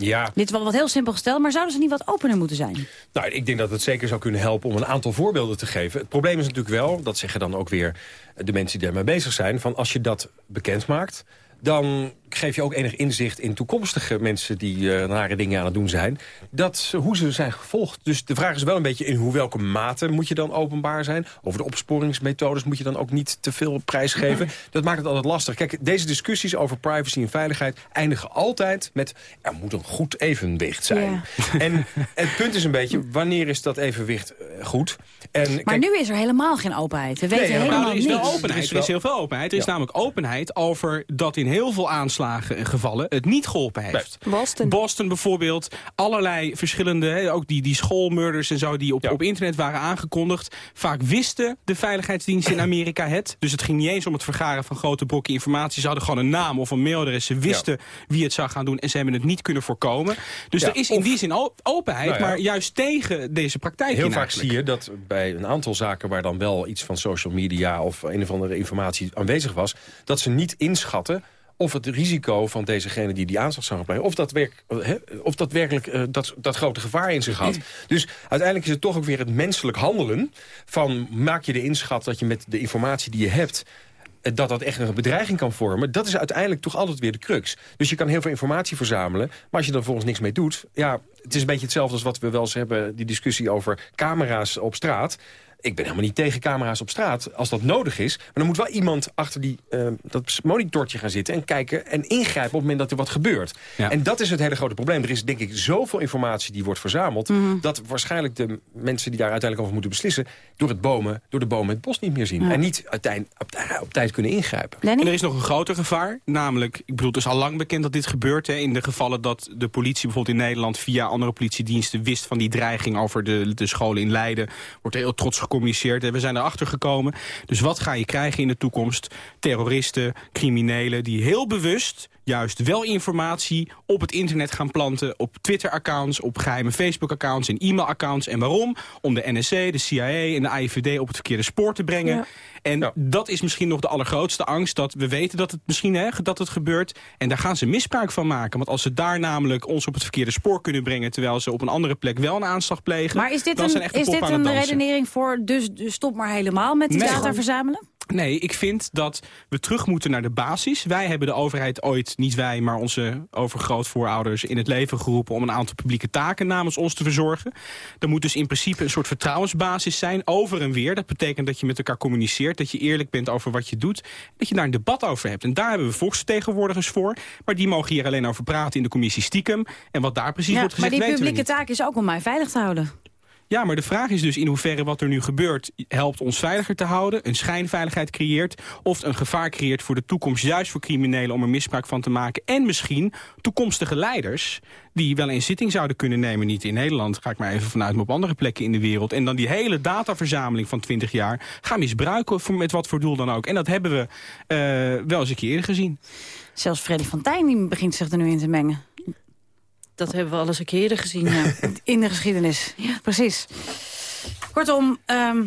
Ja, Dit is wel wat heel simpel gesteld, maar zouden ze niet wat opener moeten zijn? Nou, ik denk dat het zeker zou kunnen helpen om een aantal voorbeelden te geven. Het probleem is natuurlijk wel, dat zeggen dan ook weer de mensen die daarmee bezig zijn... van als je dat bekend maakt, dan geef je ook enig inzicht in toekomstige mensen... die eh, nare dingen aan het doen zijn, dat, hoe ze zijn gevolgd. Dus de vraag is wel een beetje in hoe welke mate moet je dan openbaar zijn. Over de opsporingsmethodes moet je dan ook niet te veel prijsgeven. Dat maakt het altijd lastig. Kijk, deze discussies over privacy en veiligheid eindigen altijd met... er moet een goed evenwicht zijn. En het punt is een beetje, wanneer is dat evenwicht eh, goed? En, Maar kijk, nu is er helemaal geen openheid. We weten helemaal helemaal er is wel openheid. Er is Er heel veel openheid. Er is Ja. namelijk openheid over dat in heel veel aanslagen en gevallen het niet geholpen heeft. Boston. Boston bijvoorbeeld, allerlei verschillende, hè, ook die, die schoolmurders en zo die op, op internet waren aangekondigd. Vaak wisten de veiligheidsdiensten in Amerika het. Dus het ging niet eens om het vergaren van grote brokken informatie. Ze hadden gewoon een naam of een mailadres. Ze wisten wie het zou gaan doen en ze hebben het niet kunnen voorkomen. Dus Ja, er is in of- die zin openheid, Nou ja. maar juist tegen deze praktijk Heel vaak eigenlijk. zie je dat bij een aantal zaken... waar dan wel iets van social media of een of andere informatie aanwezig was... dat ze niet inschatten of het risico van dezegene die die aanslag zou plegen... of dat, werk, of dat werkelijk eh, dat, dat grote gevaar in zich had. Dus uiteindelijk is het toch ook weer het menselijk handelen... van maak je de inschat dat je met de informatie die je hebt eh, dat dat echt een bedreiging kan vormen... dat is uiteindelijk toch altijd weer de crux. Dus je kan heel veel informatie verzamelen... maar als je er volgens niks mee doet... ja, het is een beetje hetzelfde als wat we wel eens hebben... die discussie over camera's op straat... Ik ben helemaal niet tegen camera's op straat als dat nodig is. Maar dan moet wel iemand achter die, eh, dat monitortje gaan zitten... en kijken en ingrijpen op het moment dat er wat gebeurt. En dat is het hele grote probleem. Er is denk ik zoveel informatie die wordt verzameld... dat waarschijnlijk de mensen die daar uiteindelijk over moeten beslissen... door, het bomen, door de bomen het bos niet meer zien. Ja. En niet uiteindelijk op, op tijd kunnen ingrijpen. En er is nog een groter gevaar. Namelijk, ik bedoel, het is al lang bekend dat dit gebeurt. Hè, in de gevallen dat de politie bijvoorbeeld in Nederland... via andere politiediensten wist van die dreiging over de, de scholen in Leiden. Wordt er heel trots gecommuniceerd. En we zijn erachter gekomen. Dus wat ga je krijgen in de toekomst? Terroristen, criminelen die heel bewust juist wel informatie op het internet gaan planten... op Twitter-accounts, op geheime Facebook-accounts en e-mail-accounts. En waarom? Om de NSC, de CIA en de AIVD op het verkeerde spoor te brengen. En dat is misschien nog de allergrootste angst. Dat we weten dat het misschien hè, dat het gebeurt. En daar gaan ze misbruik van maken. Want als ze daar namelijk ons op het verkeerde spoor kunnen brengen... terwijl ze op een andere plek wel een aanslag plegen... Maar is dit dan zijn een, echt de is dit een redenering voor dus, dus stop maar helemaal met die Nee. data verzamelen? Nee, ik vind dat we terug moeten naar de basis. Wij hebben de overheid ooit, niet wij, maar onze overgrootvoorouders... in het leven geroepen om een aantal publieke taken namens ons te verzorgen. Er moet dus in principe een soort vertrouwensbasis zijn, over en weer. Dat betekent dat je met elkaar communiceert, dat je eerlijk bent over wat je doet... dat je daar een debat over hebt. En daar hebben we volksvertegenwoordigers voor. Maar die mogen hier alleen over praten in de commissie stiekem. En wat daar precies Ja, wordt maar gezegd, die weten we publieke taak is ook om mij veilig te houden. Ja, maar de vraag is dus in hoeverre wat er nu gebeurt... helpt ons veiliger te houden, een schijnveiligheid creëert... of een gevaar creëert voor de toekomst, juist voor criminelen... om er misbruik van te maken. En misschien toekomstige leiders die wel een zitting zouden kunnen nemen. Niet in Nederland, ga ik maar even vanuit, maar op andere plekken in de wereld. En dan die hele dataverzameling van 20 jaar gaan misbruiken... Voor, met wat voor doel dan ook. En dat hebben we eh, wel eens een keer eerder gezien. Zelfs Freddy van Tijn begint zich er nu in te mengen. Dat hebben we alles een keer eerder gezien, ja. In de geschiedenis. Ja, precies. Kortom, ehm,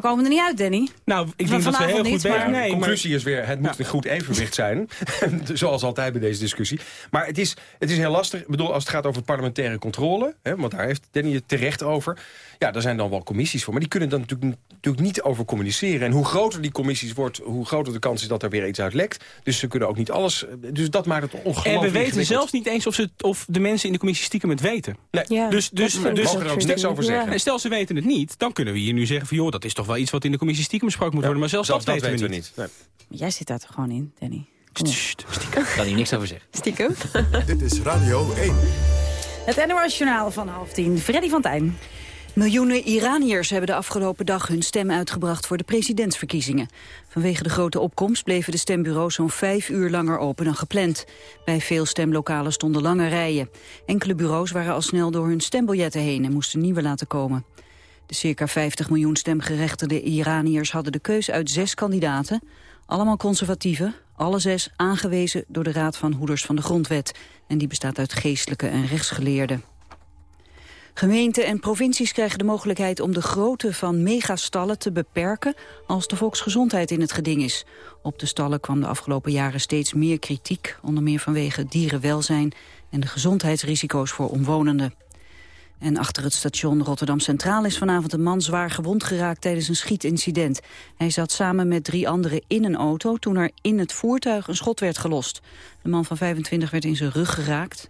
we komen er niet uit, Danny. Nou, ik denk dat we heel niet, goed bezig maar- nee, maar- conclusie is weer, het moet een goed evenwicht zijn. Zoals altijd bij deze discussie. Maar het is, het is heel lastig. Ik bedoel, als het gaat over parlementaire controle... Hè, want daar heeft Danny het terecht over... ja, daar zijn dan wel commissies voor. Maar die kunnen dan natuurlijk, natuurlijk niet over communiceren. En hoe groter die commissies wordt... hoe groter de kans is dat er weer iets uit lekt. Dus ze kunnen ook niet alles... Dus dat maakt het ongelooflijk En we weten zelfs niet eens of, ze, of de mensen in de commissie stiekem het weten. Nee. Ja, dus, dus, vind dus, mogen er ook niks over zeggen. En stel ze weten het niet, dan kunnen we hier nu zeggen van... joh, dat is toch wel iets wat in de commissie stiekem besproken moet worden. Maar zelfs, Zelfs dat, weten we niet. Nee. Jij zit daar toch gewoon in, Danny? kan hier niks over zeggen. Stiekem. Dit is Radio 1. Het NOS Journaal van half tien. Freddy van Tijn. Miljoenen Iraniërs hebben de afgelopen dag hun stem uitgebracht voor de presidentsverkiezingen. Vanwege de grote opkomst bleven de stembureaus zo'n vijf uur langer open dan gepland. Bij veel stemlokalen stonden lange rijen. Enkele bureaus waren al snel door hun stembiljetten heen en moesten nieuwe laten komen. De circa 50 miljoen stemgerechtigde Iraniërs hadden de keus uit zes kandidaten. Allemaal conservatieven, alle zes aangewezen door de Raad van Hoeders van de Grondwet. En die bestaat uit geestelijke en rechtsgeleerden. Gemeenten en provincies krijgen de mogelijkheid om de grootte van megastallen te beperken als de volksgezondheid in het geding is. Op de stallen kwam de afgelopen jaren steeds meer kritiek, onder meer vanwege dierenwelzijn en de gezondheidsrisico's voor omwonenden. En achter het station Rotterdam Centraal is vanavond een man zwaar gewond geraakt tijdens een schietincident. Hij zat samen met drie anderen in een auto toen er in het voertuig een schot werd gelost. De man van 25 werd in zijn rug geraakt.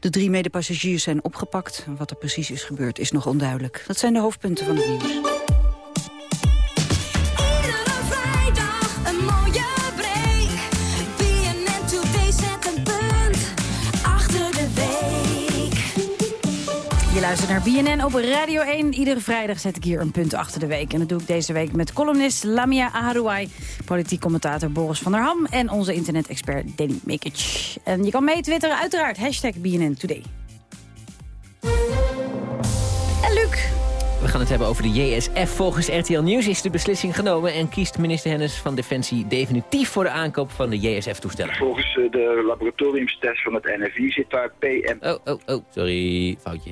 De drie medepassagiers zijn opgepakt. Wat er precies is gebeurd is nog onduidelijk. Dat zijn de hoofdpunten van het nieuws. Je luistert naar BNN op Radio 1. Iedere vrijdag zet ik hier een punt achter de week. En dat doe ik deze week met columnist Lamia Aharouai... politiek commentator Boris van der Ham... en onze internet-expert Danny Mikic. En je kan mee twitteren uiteraard. Hashtag BNN Today. En Luc, We gaan het hebben over de JSF. Volgens RTL Nieuws is de beslissing genomen... en kiest minister Hennis van Defensie definitief voor de aankoop van de JSF-toestellen. Volgens eh, de laboratoriumstest van het NFI zit daar PM. Oh, oh, oh, sorry, foutje.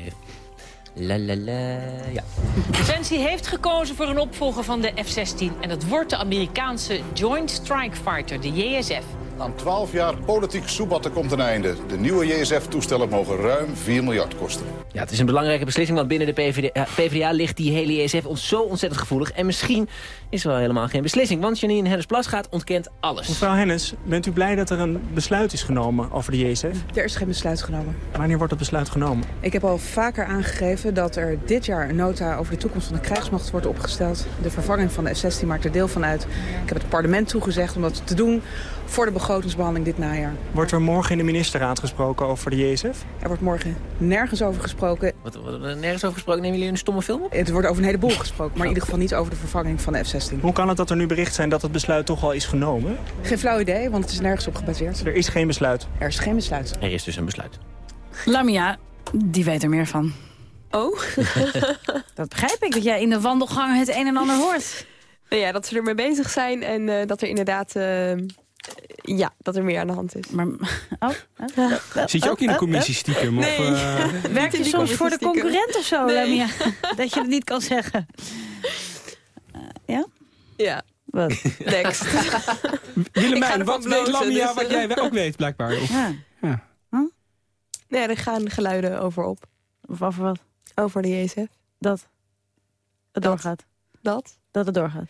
La la la, ja. Defensie heeft gekozen voor een opvolger van de F-16. En dat wordt de Amerikaanse Joint Strike Fighter, de JSF. Aan 12 jaar politiek soebatten komt een einde. De nieuwe JSF-toestellen mogen ruim 4 miljard kosten. Ja, het is een belangrijke beslissing, want binnen de PvdA, PvdA ligt die hele JSF ons zo ontzettend gevoelig. En misschien is er wel helemaal geen beslissing, want Janine Hennis-Plas gaat ontkent alles. Mevrouw Hennis, bent u blij dat er een besluit is genomen over de JSF? Er is geen besluit genomen. Wanneer wordt dat besluit genomen? Ik heb al vaker aangegeven dat er dit jaar een nota over de toekomst van de krijgsmacht wordt opgesteld. De vervanging van de F-16 maakt er deel van uit. Ik heb het parlement toegezegd om dat te doen voor de begrotingsbehandeling dit najaar. Wordt er morgen in de ministerraad gesproken over de JSF? Er wordt morgen nergens over gesproken. Wat, wat, nergens over gesproken? Nemen jullie een stomme film op? Het wordt over een heleboel gesproken, maar in ieder geval niet over de vervanging van de F-16. Hoe kan het dat er nu bericht zijn dat het besluit toch al is genomen? Geen flauw idee, want het is nergens op gebaseerd. Er is geen besluit. Er is geen besluit. Er is dus een besluit. Lamia, die weet er meer van. Oh? dat begrijp ik, dat jij in de wandelgang het een en ander hoort. Nou ja, dat ze ermee bezig zijn en eh, dat er inderdaad... eh, ja, dat er meer aan de hand is. Maar, oh, Zit je ook in de commissie stiekem? Of, Nee. eh, Werk je soms voor de concurrent of zo, Nee. Lamia? Dat je het niet kan zeggen. Eh, ja? Ja. Wat? Next. Willemijn, wat weet Lamia dus, wat eh. jij ook weet, blijkbaar? Of, Ja. ja. Nee, er gaan geluiden over op. Of over wat? Over de JSF. Dat het doorgaat. Dat? Dat het doorgaat.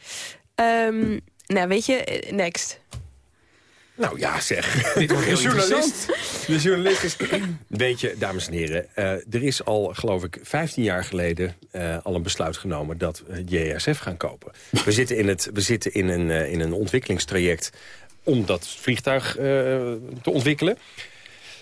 Ehm, nou, weet je, next. Nou ja, zeg. Dit wordt de journalist, de journalist is... Weet je, dames en heren, eh, er is al, geloof ik, 15 jaar geleden... eh, al een besluit genomen dat we JSF gaan kopen. We zitten in, het, we zitten in, een, eh, in een ontwikkelingstraject om dat vliegtuig te ontwikkelen.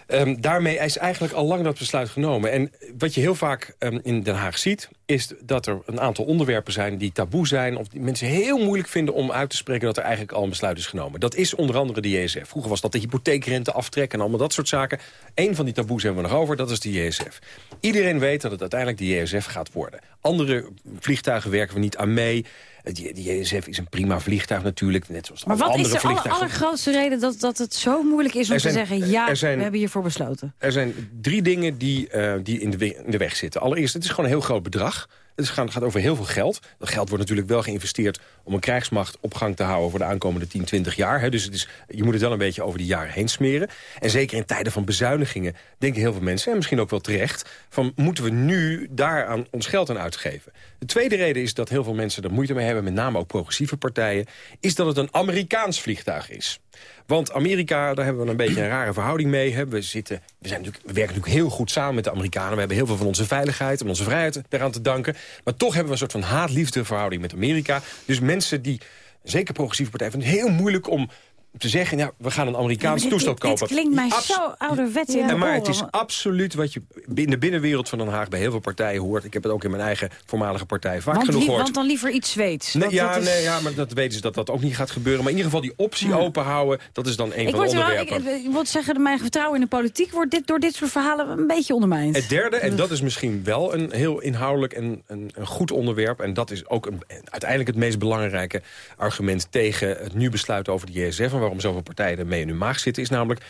Ehm, daarmee is eigenlijk al lang dat besluit genomen. En wat je heel vaak ehm, in Den Haag ziet... is dat er een aantal onderwerpen zijn die taboe zijn... of die mensen heel moeilijk vinden om uit te spreken... dat er eigenlijk al een besluit is genomen. Dat is onder andere de JSF. Vroeger was dat de hypotheekrente aftrek en allemaal dat soort zaken. Eén van die taboes hebben we nog over, dat is de JSF. Iedereen weet dat het uiteindelijk de JSF gaat worden. Andere vliegtuigen werken we niet aan mee... Die, die JSF is een prima vliegtuig natuurlijk, net zoals Maar alle wat is andere de aller, allergrootste reden dat, dat het zo moeilijk is om zijn- te zeggen... ja, zijn- we hebben hiervoor besloten? Er zijn drie dingen die, eh, die in, de in de weg zitten. Allereerst, het is gewoon een heel groot bedrag. Het gaat over heel veel geld. Dat geld wordt natuurlijk wel geïnvesteerd om een krijgsmacht op gang te houden... voor de aankomende 10, 20 jaar. Dus het is, je moet het wel een beetje over die jaren heen smeren. En zeker in tijden van bezuinigingen denken heel veel mensen... en misschien ook wel terecht, van moeten we nu daar aan ons geld aan uitgeven? De tweede reden is dat heel veel mensen er moeite mee hebben... met name ook progressieve partijen... is dat het een Amerikaans vliegtuig is. Want Amerika, daar hebben we een beetje een rare verhouding mee. We, zitten, we, zijn natuurlijk, we werken natuurlijk heel goed samen met de Amerikanen. We hebben heel veel van onze veiligheid en onze vrijheid eraan te danken. Maar toch hebben we een soort van haat-liefde verhouding met Amerika. Dus mensen die, zeker progressieve partijen, vinden het heel moeilijk om te zeggen... Ja, we gaan een Amerikaans Dit- toestel dit, kopen. Dit klinkt mij Abs- zo ouderwets in en de maar het is absoluut wat je in de binnenwereld van Den Haag... bij heel veel partijen hoort. Ik heb het ook in mijn eigen voormalige partij vaak want, genoeg gehoord. want dan liever iets Zweeds. Nee, ja, dat is- nee, ja, maar dat weten ze dat dat ook niet gaat gebeuren. Maar in ieder geval die optie open houden, dat is dan een Ik, van de er wel, ik, onderwerpen. ik wil zeggen, mijn vertrouwen in de politiek wordt dit, door dit soort verhalen een beetje ondermijnd. Het derde, en dat is misschien wel een heel inhoudelijk en een, een goed onderwerp... en dat is ook een, uiteindelijk het meest belangrijke argument... tegen het nu besluiten over de JSF... en waarom zoveel partijen ermee in hun maag zitten... is namelijk,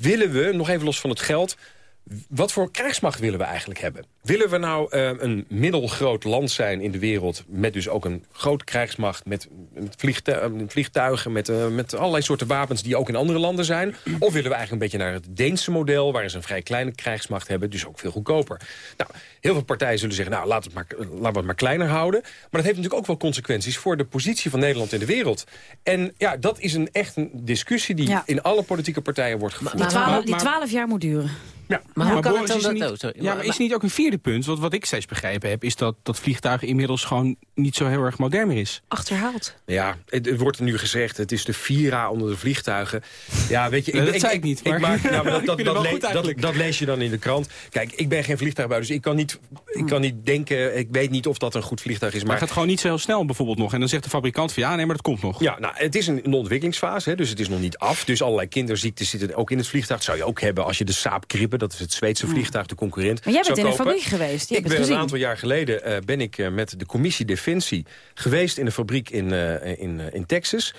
willen we, nog even los van het geld... wat voor krijgsmacht willen we eigenlijk hebben? Willen we nou eh, een middelgroot land zijn in de wereld... met dus ook een groot krijgsmacht, met, met vliegtu- eh, vliegtuigen... Met, eh, met allerlei soorten wapens die ook in andere landen zijn? Of willen we eigenlijk een beetje naar het Deense model... waarin ze een vrij kleine krijgsmacht hebben, dus ook veel goedkoper? Nou, heel veel partijen zullen zeggen, nou, het maar, laten we het maar kleiner houden. Maar dat heeft natuurlijk ook wel consequenties... voor de positie van Nederland in de wereld. En ja, dat is een, echt een discussie die Ja. in alle politieke partijen wordt gevoerd. Die twaalf jaar moet duren. Ja. Maar hoe kan Boris, het dan is dat... niet- oh, sorry. Ja, maar is niet ook een vierde punt? Want wat ik steeds begrepen heb, is dat dat vliegtuig inmiddels gewoon niet zo heel erg modern meer is. Achterhaald. Ja, het, het wordt er nu gezegd, het is de Vira onder de vliegtuigen. Ja, weet je... Nee, dat zei ik niet, maar- maak- nou, maar dat, Ik dat, dat, le- dat, dat lees je dan in de krant. Kijk, ik ben geen vliegtuigbouwer, dus ik kan, niet, ik kan niet denken... Ik weet niet of dat een goed vliegtuig is, Maar maar... het gaat gewoon niet zo heel snel bijvoorbeeld nog. En dan zegt de fabrikant van ja, nee, maar dat komt nog. Ja, nou, het is een, een ontwikkelingsfase, hè, dus het is nog niet af. Dus allerlei kinderziektes zitten ook in het vliegtuig. Dat zou je ook hebben als je de Saab Gripen, dat is het Zweedse vliegtuig, de concurrent, Maar jij bent zou in een kopen. fabriek geweest, je Ik ben een aantal jaar geleden eh, ben ik eh, met de commissie Defensie geweest in een fabriek in, eh, in, eh, in Texas.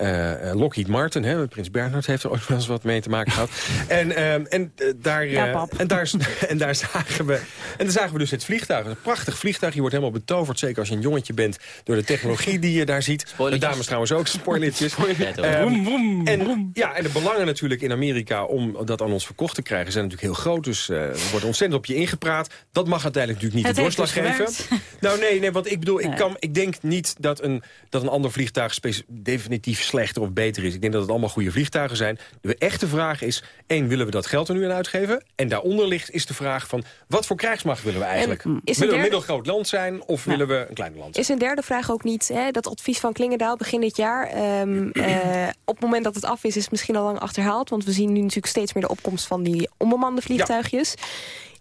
Eh, eh, Lockheed Martin, hè, Prins Bernhard heeft er ooit wel eens wat mee te maken gehad. en, ehm, en, eh, daar, eh, Ja, pap. en, daar, en daar zagen we en daar zagen we dus het vliegtuig. Een prachtig vliegtuig. Je wordt helemaal betoverd, zeker als je een jongetje bent... door de technologie die je daar ziet. De dames trouwens ook, spoilertjes. Vroom, en, ja, en de belangen natuurlijk in Amerika om dat aan ons verkocht te krijgen... zijn natuurlijk heel groot. Dus eh, er wordt ontzettend op je ingepraat. Dat mag uiteindelijk natuurlijk niet Het de doorslag dus geven. Nou nee, nee, want ik bedoel, ik, kan, ik denk niet dat een, dat een ander vliegtuig definitief slechter of beter is. Ik denk dat het allemaal goede vliegtuigen zijn. De echte vraag is, één, willen we dat geld er nu aan uitgeven? En daaronder ligt is de vraag van, wat voor krijgsmacht willen we eigenlijk? is willen we een middelgroot land zijn of willen we een kleiner land zijn? Is een derde vraag ook niet, hè, dat advies van Klingendaal begin dit jaar... ehm, eh, op het moment dat het af is, is het misschien al lang achterhaald. Want we zien nu natuurlijk steeds meer de opkomst van die onbemande vliegtuigjes.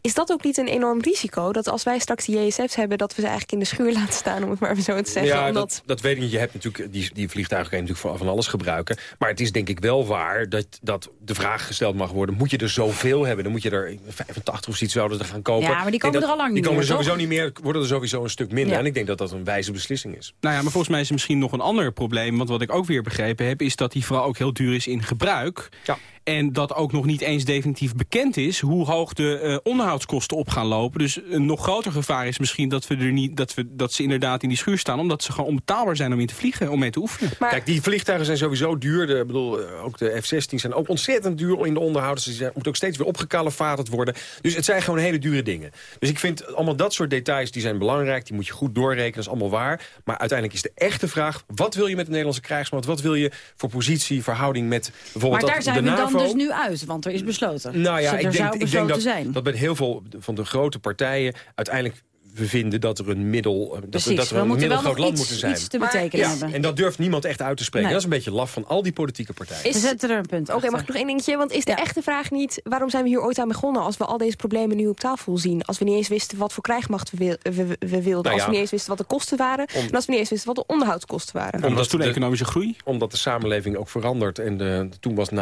Is dat ook niet een enorm risico? Dat als wij straks die JSF's hebben, dat we ze eigenlijk in de schuur laten staan... om het maar even zo te zeggen. Ja, omdat... dat, dat weet ik niet. Je hebt natuurlijk, die, die vliegtuigen kan je natuurlijk voor van alles gebruiken. Maar het is denk ik wel waar dat, dat de vraag gesteld mag worden... moet je er zoveel hebben? Dan moet je er 85 of zoiets zouden er gaan kopen. Ja, maar die komen dat- er al lang Die niet komen er meer, sowieso toch? niet meer, worden er sowieso een stuk minder. Ja. En ik denk dat dat een wijze beslissing is. Nou ja, maar volgens mij is er misschien nog een ander probleem. Want wat ik ook weer begrepen heb, is dat die vooral ook heel duur is in gebruik. Ja. En dat ook nog niet eens definitief bekend is hoe hoog de eh, onderhoudskosten op gaan lopen. Dus een nog groter gevaar is misschien dat, we er niet, dat, we, dat ze inderdaad in die schuur staan... omdat ze gewoon onbetaalbaar zijn om in te vliegen, om mee te oefenen. Maar- Kijk, die vliegtuigen zijn sowieso duur. De, ik bedoel, eh, ook de F-16 zijn ook ontzettend duur in de onderhoud. Dus die zijn- moeten ook steeds weer opgekalefaterd worden. Dus het zijn gewoon hele dure dingen. Dus ik vind allemaal dat soort details die zijn belangrijk. Die moet je goed doorrekenen, dat is allemaal waar. Maar uiteindelijk is de echte vraag... wat wil je met de Nederlandse krijgsmacht? Wat wil je voor positie, verhouding met bijvoorbeeld Maar dat- daar zijn de we NAVO? dus nu uit, want er is besloten. Nou ja, Dus ik er denk, ik denk dat, zijn. dat bij heel veel van de grote partijen... uiteindelijk we vinden dat er een middel, dat, Precies, dat er we een middelgroot land iets- moeten zijn. iets te betekenen ja, hebben. En dat durft niemand echt uit te spreken. Nee. Dat is een beetje laf van al die politieke partijen. Is- We zetten er een punt Oké, mag ik nog één dingetje? Want is de echte vraag niet... waarom zijn we hier ooit aan begonnen... als we al deze problemen nu op tafel zien? Als we niet eens wisten wat voor krijgmacht we, wil- we, wilden. Nou als we niet eens wisten wat de kosten waren. Om- En als we niet eens wisten wat de onderhoudskosten waren. Omdat toen de- economische groei? Omdat de samenleving ook verandert. En de, toen was 9-11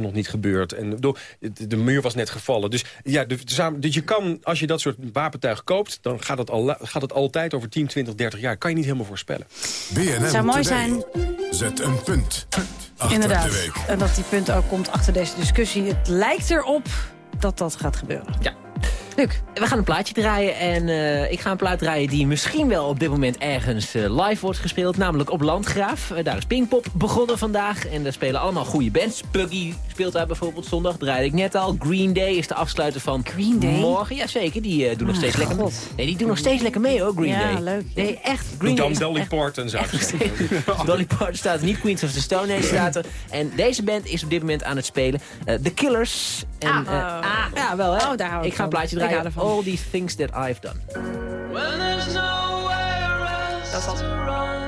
nog niet gebeurd. En de, de, de muur was net gevallen. Dus, ja, de, de samen- dus je kan, als je dat soort wapentuig koopt... dan gaat het, al, gaat het altijd over 10, 20, 30 jaar. Kan je niet helemaal voorspellen. BNN Het zou mooi Today. zijn, Zet een punt achter inderdaad, de week. en dat die punt ook komt achter deze discussie. Het lijkt erop dat dat gaat gebeuren. Ja. We gaan een plaatje draaien en eh, ik ga een plaat draaien die misschien wel op dit moment ergens eh, live wordt gespeeld. Namelijk op Landgraaf. Eh, daar is Pinkpop begonnen vandaag en daar spelen allemaal goede bands. Puggy speelt daar bijvoorbeeld zondag, draaide ik net al. Green Day is de afsluiter van Green Day? morgen. Jazeker, die doen nog Ah, steeds lekker God. Nee, die doen nog steeds lekker mee hoor, Green Ja, Day. leuk. Nee, echt. Green Day dan Dolly Parton, zou ik echt zeggen. Dolly Parton staat er niet, Queens of the Stone Age staat er. En deze band is op dit moment aan het spelen. The Killers. En, Ah. eh, ah, ja, wel hè. Oh, daar hou ik ik ga een plaatje Ik hou draaien. ervan. All these things that I've done. When there's nowhere else to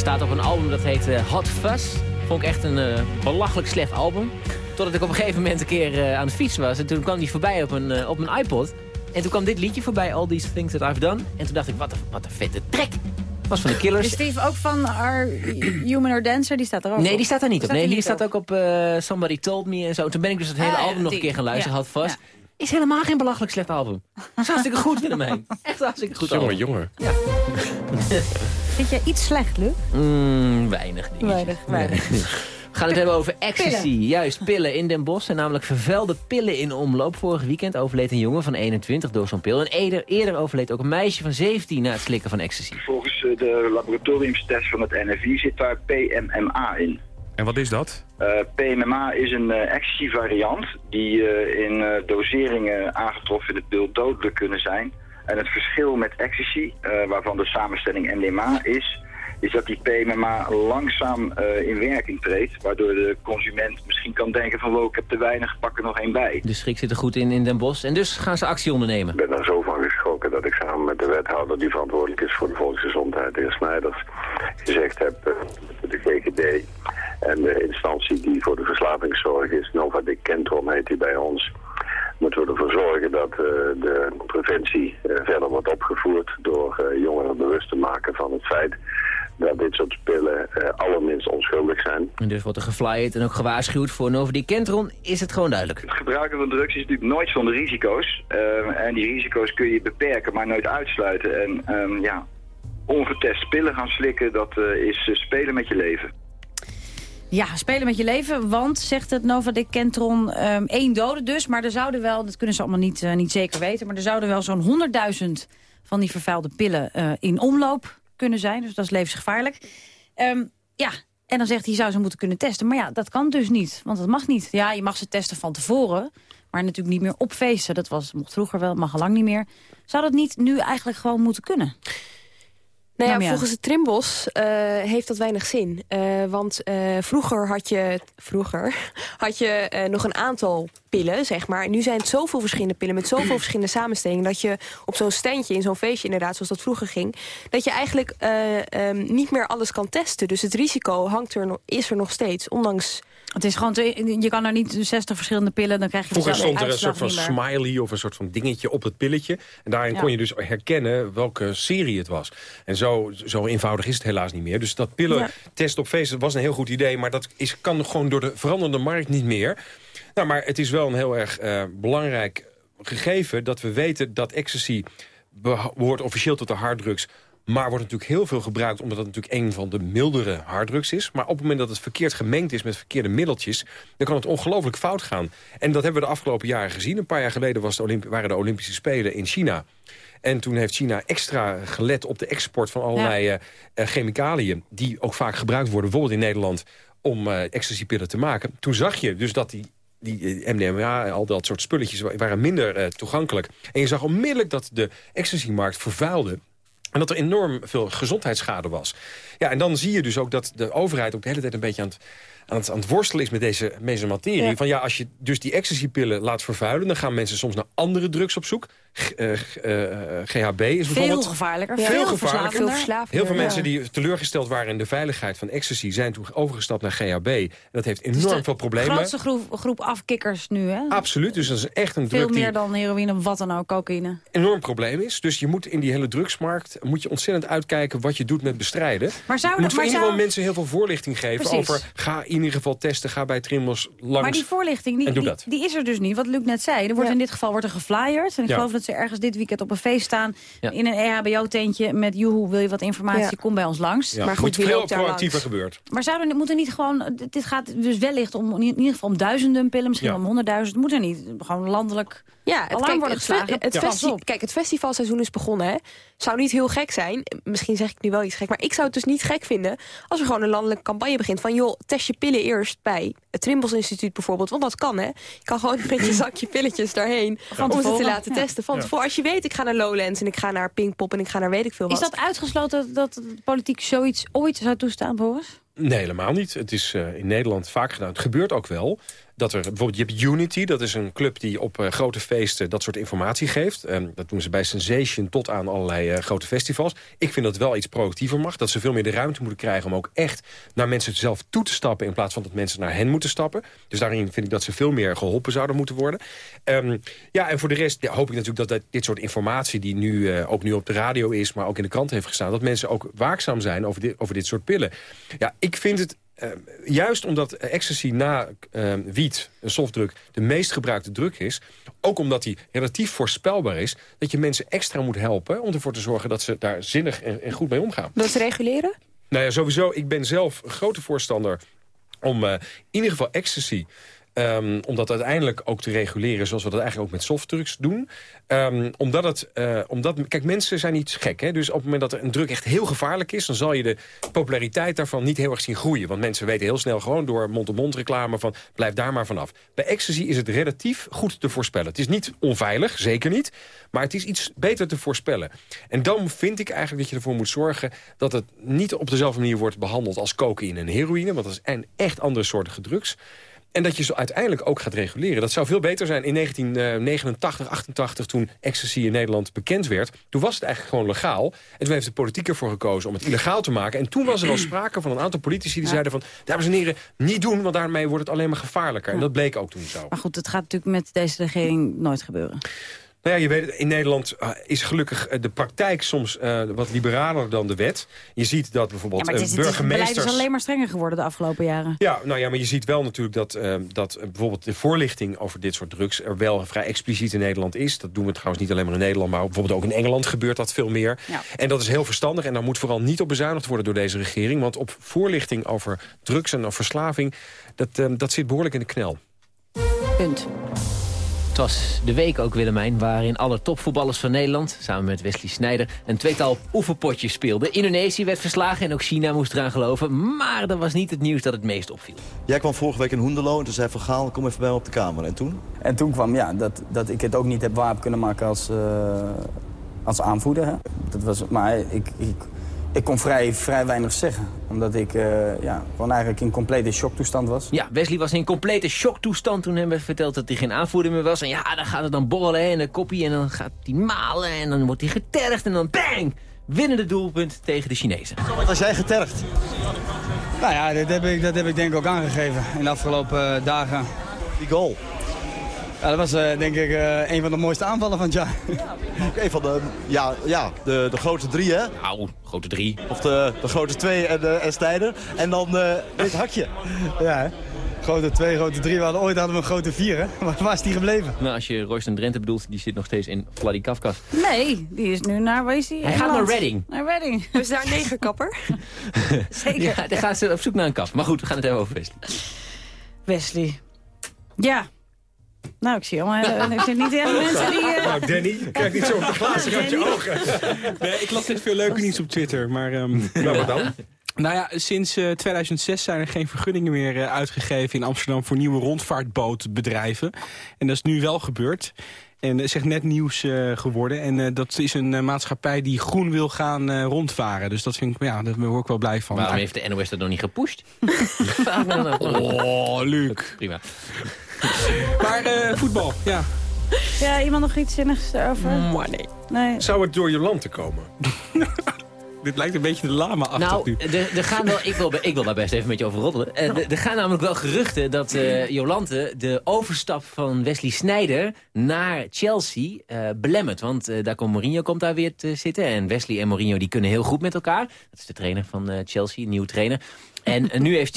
Staat op een album dat heet eh, Hot Fuzz. Vond ik echt een eh, belachelijk slecht album. Totdat ik op een gegeven moment een keer eh, aan de fiets was. En toen kwam die voorbij op een, op mijn iPod. En toen kwam dit liedje voorbij, All These Things That I've Done. En toen dacht ik, wat een, wat een vette track. Was van de Is Killers. Steve ook van Our Human or Dancer? Die staat er ook Nee, op. die staat daar niet op. Nee, die hier staat ook op Somebody Told Me en zo. Toen ben ik dus het hele Ah, ja, album nog een keer gaan luisteren. Ja. Had vast. Is helemaal geen belachelijk slecht album. Dat is hartstikke goed, Willemijn. Echt hartstikke goed Jongen, jongen. Vind jij iets slecht, Luc? Mm, weinig dingetjes. Weinig, weinig. We gaan het hebben over ecstasy. Pillen. Juist, pillen in Den Bosch. zijn namelijk vervuilde pillen in omloop. Vorig weekend overleed een jongen van 21 door zo'n pil. En eerder, eerder overleed ook een meisje van 17 na het slikken van ecstasy. Volgens eh, de laboratoriumstest van het NFI zit daar PMMA in. En wat is dat? Eh, PMMA is een eh ecstasy-variant die eh, in eh, doseringen aangetroffen in de pil dodelijk kunnen zijn. En het verschil met ecstasy, eh, waarvan de samenstelling MDMA is, is dat die PMMA langzaam eh, in werking treedt. Waardoor de consument misschien kan denken van, wow, ik heb te weinig, pak er nog één bij. De schrik zit er goed in in Den Bosch. En dus gaan ze actie ondernemen. Ik ben er zo van geschrokken dat ik samen met de wethouder die verantwoordelijk is voor de volksgezondheid, de heer Snijders, gezegd heb eh, de GGD en de instantie die voor de verslavingszorg is, Novadic Kentron heet die bij ons, moeten we ervoor zorgen dat eh, de preventie eh, verder wordt opgevoerd door eh, jongeren bewust te maken van het feit dat dit soort spullen eh, allerminst onschuldig zijn. En dus wordt er geflyerd en ook gewaarschuwd voor Novadi Kentron. Is het gewoon duidelijk. Het gebruiken van drugs is natuurlijk nooit zonder risico's. Eh, en die risico's kun je beperken, maar nooit uitsluiten. En ehm, ja, ongetest pillen gaan slikken, dat eh, is spelen met je leven. Ja, spelen met je leven, want, zegt het Novadik Kentron, ehm, één dode dus. Maar er zouden wel, dat kunnen ze allemaal niet, eh, niet zeker weten... maar er zouden wel zo'n 100.000 van die vervuilde pillen eh, in omloop kunnen zijn. Dus dat is levensgevaarlijk. Ehm, ja, en dan zegt hij, zou ze moeten kunnen testen. Maar ja, dat kan dus niet, want dat mag niet. Ja, je mag ze testen van tevoren, maar natuurlijk niet meer op feesten. Dat was, mocht vroeger wel, mag al lang niet meer. Zou dat niet nu eigenlijk gewoon moeten kunnen? Nou ja, volgens het Trimbos eh, heeft dat weinig zin. Eh, want eh, vroeger had je, vroeger had je nog een aantal pillen, zeg maar. En nu zijn het zoveel verschillende pillen met zoveel verschillende samenstellingen... dat je op zo'n standje, in zo'n feestje inderdaad, zoals dat vroeger ging... dat je eigenlijk eh, ehm, niet meer alles kan testen. Dus het risico hangt er, nog- is er nog steeds, ondanks... Het is gewoon, te- je kan er niet 60 verschillende pillen, dan krijg je Vroeger stond er een soort van smiley of een soort van dingetje op het pilletje. En daarin Ja. kon je dus herkennen welke serie het was. En zo, zo eenvoudig is het helaas niet meer. Dus dat pillen testen op feesten was een heel goed idee. Maar dat is, kan gewoon door de veranderende markt niet meer. Nou, maar het is wel een heel erg eh, belangrijk gegeven... dat we weten dat ecstasy beho- behoort officieel tot de harddrugs... Maar wordt natuurlijk heel veel gebruikt omdat het natuurlijk een van de mildere harddrugs is. Maar op het moment dat het verkeerd gemengd is met verkeerde middeltjes... dan kan het ongelooflijk fout gaan. En dat hebben we de afgelopen jaren gezien. Een paar jaar geleden was de Olymp waren de Olympische Spelen in China. En toen heeft China extra gelet op de export van allerlei eh, eh, chemicaliën... die ook vaak gebruikt worden, bijvoorbeeld in Nederland... om eh ecstasypillen te maken. Toen zag je dus dat die die MDMA en al dat soort spulletjes wa- waren minder toegankelijk. En je zag onmiddellijk dat de ecstasymarkt vervuilde. En dat er enorm veel gezondheidsschade was. Ja, en dan zie je dus ook dat de overheid ook de hele tijd een beetje aan het, aan het, aan het worstelen is met deze, met deze materie. Ja. Van ja, als je dus die ecstasypillen laat vervuilen... dan gaan mensen soms naar andere drugs op zoek. G- eh, eh, GHB is Veel bijvoorbeeld... gevaarlijker, Veel, veel gevaarlijker. Veel verslavender, Heel veel mensen die teleurgesteld waren in de veiligheid van ecstasy... zijn toen overgestapt naar GHB. En dat heeft is enorm de veel problemen. grootste groep, groep afkikkers nu, hè? Absoluut, dus dat is echt een Veel drug die meer dan heroïne wat dan ook, cocaïne. enorm probleem is. Dus je moet in die hele drugsmarkt moet je ontzettend uitkijken wat je doet met bestrijden. Maar zou je moet dat- voor maar in ieder geval mensen heel veel voorlichting geven Precies. over ga in ieder geval testen, ga bij Trimbos langs. Maar die voorlichting, die, die, is er dus niet. Wat Luc net zei. Er wordt in dit geval wordt er geflyerd. En ik Ja. geloof dat ze ergens dit weekend op een feest staan... Ja. in een EHBO-tentje met... joehoe, wil je wat informatie? Ja. Kom bij ons langs. Ja, Maar goed, moet veel proactiever langs? gebeurt. Maar zouden moeten niet gewoon... dit- gaat dus wellicht om in ieder geval om duizenden pillen. Misschien Ja. om honderdduizend. Moet er niet. Gewoon landelijk Ja, het, alarm kijk, worden het, geslagen. het op. kijk, het festivalseizoen is begonnen. Hè. Zou niet heel gek zijn. Misschien zeg ik nu wel iets gek. Maar ik zou het dus niet gek vinden als er gewoon een landelijke campagne begint. Van joh, test je pillen eerst bij het Trimbos Instituut bijvoorbeeld. Want dat kan hè. Je kan gewoon met je zakje pilletjes daarheen om ze te laten ja. testen. Van Ja. tevoren, als je weet, ik ga naar Lowlands en ik ga naar Pinkpop en ik ga naar weet ik veel wat. Is dat uitgesloten dat de politiek zoiets ooit zou toestaan, Boris? Nee, helemaal niet. Het is eh, in Nederland vaak gedaan. Het gebeurt ook wel. Dat er bijvoorbeeld, je hebt Unity, dat is een club die op eh, grote feesten dat soort informatie geeft. Ehm, dat doen ze bij Sensation tot aan allerlei eh, grote festivals. Ik vind dat wel iets productiever mag. Dat ze veel meer de ruimte moeten krijgen om ook echt naar mensen zelf toe te stappen... in plaats van dat mensen naar hen moeten stappen. Dus daarin vind ik dat ze veel meer geholpen zouden moeten worden. Ehm, ja, en voor de rest hoop ik natuurlijk dat, dat dit soort informatie... die nu eh, ook nu op de radio is, maar ook in de krant heeft gestaan... dat mensen ook waakzaam zijn over dit, over dit soort pillen. Ja, ik vind het uh, juist omdat ecstasy na uh, wiet, een softdruk, de meest gebruikte druk is... ook omdat die relatief voorspelbaar is... dat je mensen extra moet helpen om ervoor te zorgen... dat ze daar zinnig en, en goed mee omgaan. Dat reguleren? Nou ja, sowieso. Ik ben zelf een grote voorstander om uh, in ieder geval ecstasy... Um, om dat uiteindelijk ook te reguleren zoals we dat eigenlijk ook met softdrugs doen. Um, omdat het, uh, omdat, kijk, mensen zijn niet gek. Hè? Dus op het moment dat er een drug echt heel gevaarlijk is... dan zal je de populariteit daarvan niet heel erg zien groeien. Want mensen weten heel snel gewoon door mond-op-mond reclame... van blijf daar maar vanaf. Bij ecstasy is het relatief goed te voorspellen. Het is niet onveilig, zeker niet. Maar het is iets beter te voorspellen. En dan vind ik eigenlijk dat je ervoor moet zorgen... dat het niet op dezelfde manier wordt behandeld als cocaïne en heroïne. Want dat zijn echt andere soorten drugs. En dat je ze uiteindelijk ook gaat reguleren. Dat zou veel beter zijn in 1989, 88, toen ecstasy in Nederland bekend werd. Toen was het eigenlijk gewoon legaal. En toen heeft de politiek ervoor gekozen om het illegaal te maken. En toen was er al sprake van een aantal politici die ja. zeiden van... dames en heren, niet doen, want daarmee wordt het alleen maar gevaarlijker. En dat bleek ook toen zo. Maar goed, het gaat natuurlijk met deze regering nooit gebeuren. Nou ja, je weet, in Nederland uh, is gelukkig uh, de praktijk soms uh, wat liberaler dan de wet. Je ziet dat bijvoorbeeld ja, maar het is, burgemeesters... Het beleid is alleen maar strenger geworden de afgelopen jaren. Ja, nou ja, maar je ziet wel natuurlijk dat, dat bijvoorbeeld de voorlichting over dit soort drugs... er wel vrij expliciet in Nederland is. Dat doen we trouwens niet alleen maar in Nederland... maar bijvoorbeeld ook in Engeland gebeurt dat veel meer. Ja. En dat is heel verstandig en daar moet vooral niet op bezuinigd worden door deze regering. Want op voorlichting over drugs en over verslaving... dat, dat zit behoorlijk in de knel. Punt. Het was de week ook, Willemijn, waarin alle topvoetballers van Nederland... samen met Wesley Sneijder een tweetal oefenpotjes speelden. Indonesië werd verslagen en ook China moest eraan geloven. Maar dat was niet het nieuws dat het meest opviel. Jij kwam vorige week in Hoendelo en toen zei Van Gaal... kom even bij me op de kamer. En toen? En toen kwam, ja, dat, dat ik het ook niet heb waar kunnen maken als, uh, als aanvoerder. Hè. Dat was, maar ik, ik, ik kon vrij, vrij weinig zeggen. Omdat ik uh, ja, gewoon eigenlijk in complete shocktoestand was. Ja, Wesley was in complete shocktoestand toen hem werd verteld dat hij geen aanvoerder meer was. En ja, dan gaat het dan borrelen in de koppie en dan gaat hij malen en dan wordt hij getergd en dan bang! Winnende doelpunt tegen de Chinezen. Was jij getergd? Nou ja, dat heb ik, dat heb ik denk ik ook aangegeven in de afgelopen uh, dagen. Die goal? Ja, dat was uh, denk ik uh, een van de mooiste aanvallen van het jaar. Een van de, ja, ja, de, de grote drie, hè? Nou, grote drie. Of de, de grote twee en, uh, en Stijder. En dan dit hakje. Ja, hè? Grote twee, grote drie. We hadden, ooit hadden we een grote vier, hè? Waar, waar is die gebleven? Nou, als je Royston Drenthe bedoelt, die zit nog steeds in Vladikavkaz. Nee, die is nu naar, waar is die? Hij gaat naar Reading. Naar Reading. Dus daar een negerkapper? Zeker. Ja, dan gaan ze op zoek naar een kaf. Maar goed, we gaan het even over Wesley. Wesley. Ja, nou, ik zie allemaal ik zie niet echt mensen die... Uh... Nou, Danny, kijk niet zo op de glazen uit je ogen. Nee, ik las dit veel leuker nieuws op Twitter, maar... Um, nou, wat dan? Nou ja, sinds uh, 2006 zijn er geen vergunningen meer uh, uitgegeven in Amsterdam... voor nieuwe rondvaartbootbedrijven. En dat is nu wel gebeurd. En dat is echt net nieuws uh, geworden. En uh, dat is een uh, maatschappij die groen wil gaan rondvaren. Dus dat vind ik, ja, daar word ik wel blij van. Waarom heeft de NOS dat nog niet gepusht? oh, Luc. Prima. maar voetbal, ja. Ja, iemand nog iets zinnigs erover? Maar nee. nee. Zou het door Jolante komen? Dit lijkt een beetje de lama-achtig nou, nu. Er gaan wel, ik, wil, ik wil daar best even met je over roddelen. Er gaan namelijk wel geruchten dat uh, Jolante de overstap van Wesley Sneijder naar Chelsea uh, belemmert. Want uh, daar komt Mourinho komt daar weer te zitten. En Wesley en Mourinho die kunnen heel goed met elkaar. Dat is de trainer van Chelsea, nieuwe trainer. En nu heeft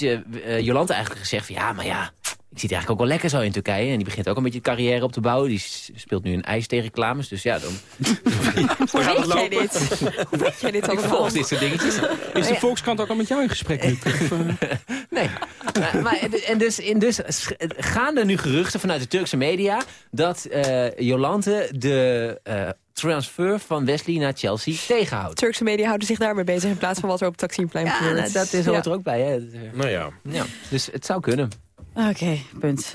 Jolante eigenlijk gezegd van ja, maar ja... Ik zie het eigenlijk ook wel lekker zo in Turkije. En die begint ook een beetje carrière op te bouwen. Die speelt nu een ijs tegen reclames. Dus ja, dan... Hoe weet jij dit? Hoe weet jij dit allemaal? Ik volg dit soort dingetjes. Is de Volkskrant ook al met jou in gesprek, nee. Maar, maar, en dus, en dus gaan er nu geruchten vanuit de Turkse media... dat uh, Jolante de... Uh, transfer van Wesley naar Chelsea tegenhoudt. Turkse media houden zich daarmee bezig in plaats van wat er op het Taksimplein ja, gebeurt. Nou, dat is, hoort ja. er ook bij. Hè. Nou ja. ja. Dus het zou kunnen. Oké, okay, punt.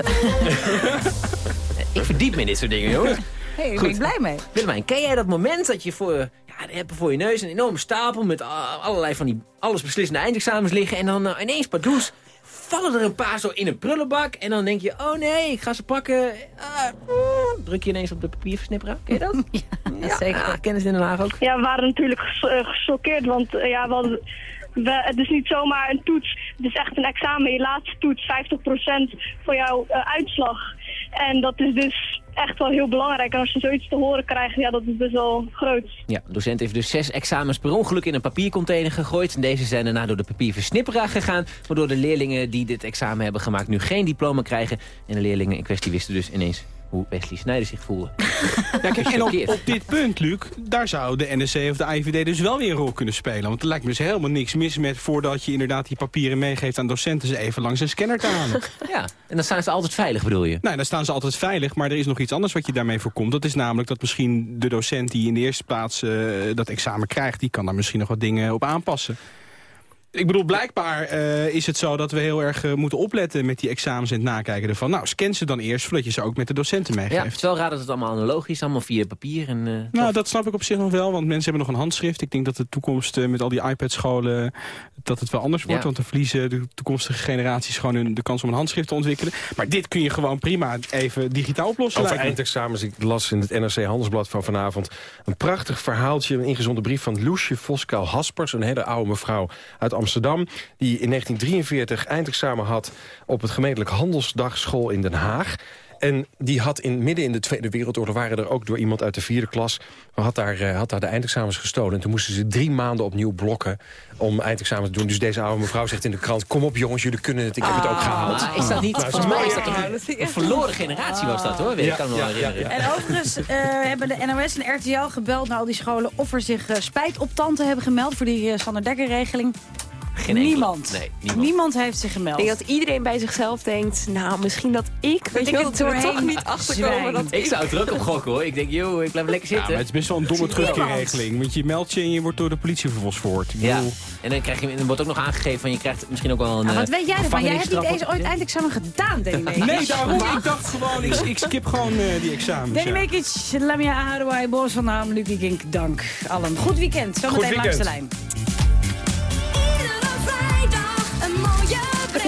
ik verdiep me in dit soort dingen, joh. Hey, ik ben ik blij mee. Willemijn, ken jij dat moment dat je voor, ja, dan heb je voor je neus een enorme stapel met allerlei van die alles beslissende eindexamens liggen en dan uh, ineens pardoes vallen er een paar zo in een prullenbak. En dan denk je, oh nee, ik ga ze pakken. Oeh, druk je ineens op de papierversnipperaar. Ken je dat? Ja, zeker. Ah, kennis in Den Haag ook. Ja, we waren natuurlijk ges- eh, gechoqueerd, want eh, ja, we hadden- we- het is niet zomaar een toets. Het is echt een examen, je laatste toets, 50% voor jouw eh, uitslag. En dat is dus echt wel heel belangrijk. En als je zoiets te horen krijgt, ja, dat is best wel groot. Ja, docent heeft dus zes examens per ongeluk in een papiercontainer gegooid. En deze zijn daarna door de papierversnipperaar gegaan. Waardoor de leerlingen die dit examen hebben gemaakt nu geen diploma krijgen. En de leerlingen in kwestie wisten dus ineens hoe Wesley Snijder zich voelde. Ja, kijk, en op, op dit punt, Luc, daar zou de NSC of de IVD dus wel weer een rol kunnen spelen. Want er lijkt me dus helemaal niks mis met voordat je inderdaad die papieren meegeeft aan docenten ze even langs een scanner te halen. Ja, en dan staan ze altijd veilig, bedoel je? Nou, dan staan ze altijd veilig, maar er is nog iets anders wat je daarmee voorkomt. Dat is namelijk dat misschien de docent die in de eerste plaats eh, dat examen krijgt... die kan daar misschien nog wat dingen op aanpassen. Ik bedoel, blijkbaar eh, is het zo dat we heel erg eh, moeten opletten met die examens en het nakijken ervan. Nou, scan ze dan eerst, voordat je ze ook met de docenten meegeeft. Ja, het is wel raar dat het allemaal analogisch, allemaal via papier. En, eh, Nou, dat snap ik op zich nog wel, want mensen hebben nog een handschrift. Ik denk dat de toekomst met al die iPad-scholen, dat het wel anders wordt. Ja. Want dan verliezen de toekomstige generaties gewoon hun, de kans om een handschrift te ontwikkelen. Maar dit kun je gewoon prima even digitaal oplossen. Over lijkt me. eindexamens, ik las in het NRC Handelsblad van vanavond... een prachtig verhaaltje, een ingezonden brief van Loesje Voskuil Haspers... een hele oude mevrouw uit Amsterdam... die in 1943 eindexamen had op het gemeentelijk handelsdagschool in Den Haag... En die had in, midden in de Tweede Wereldoorlog... waren er ook door iemand uit de vierde klas... had daar, eh, had daar de eindexamens gestolen. En toen moesten ze drie maanden opnieuw blokken om eindexamens te doen. Dus deze oude mevrouw zegt in de krant... kom op jongens, jullie kunnen het, ik heb het ook gehaald. Ah, is dat niet, Nou, volgens mij is dat een, een verloren generatie was dat hoor, weet ik Ja, kan me wel ja, herinneren. En overigens eh, hebben de NOS en RTL gebeld naar al die scholen... of er zich eh, spijt op tanden hebben gemeld voor die uh, Sander Dekker-regeling. Geen enkele. niemand. Nee, niemand. heeft zich gemeld. Ik denk dat iedereen bij zichzelf denkt, nou, misschien dat ik, weet ik je wel, dat we er toch niet achterkomen dat Ik zou het er ook op gokken hoor. Ik denk, joh, ik blijf lekker Ja, zitten. maar het is best wel een domme terugkeerregeling. Want je meldt je en je wordt door de politie vervolgens verhoord. Ik Ja, bedoel, en dan, krijg je, dan wordt ook nog aangegeven van je krijgt misschien ook wel een Nou, wat eh, weet jij ervan? Jij hebt niet eens ooit eindexamen gedaan, Danny. Nee, daarom. Ik dacht gewoon, ik, ik skip gewoon eh, die examens. Danny ja. Mekic, Lamia Aharouai, Boris van Naam, Lucie Gink, dank allen. Goed weekend, zometeen langs de lijn.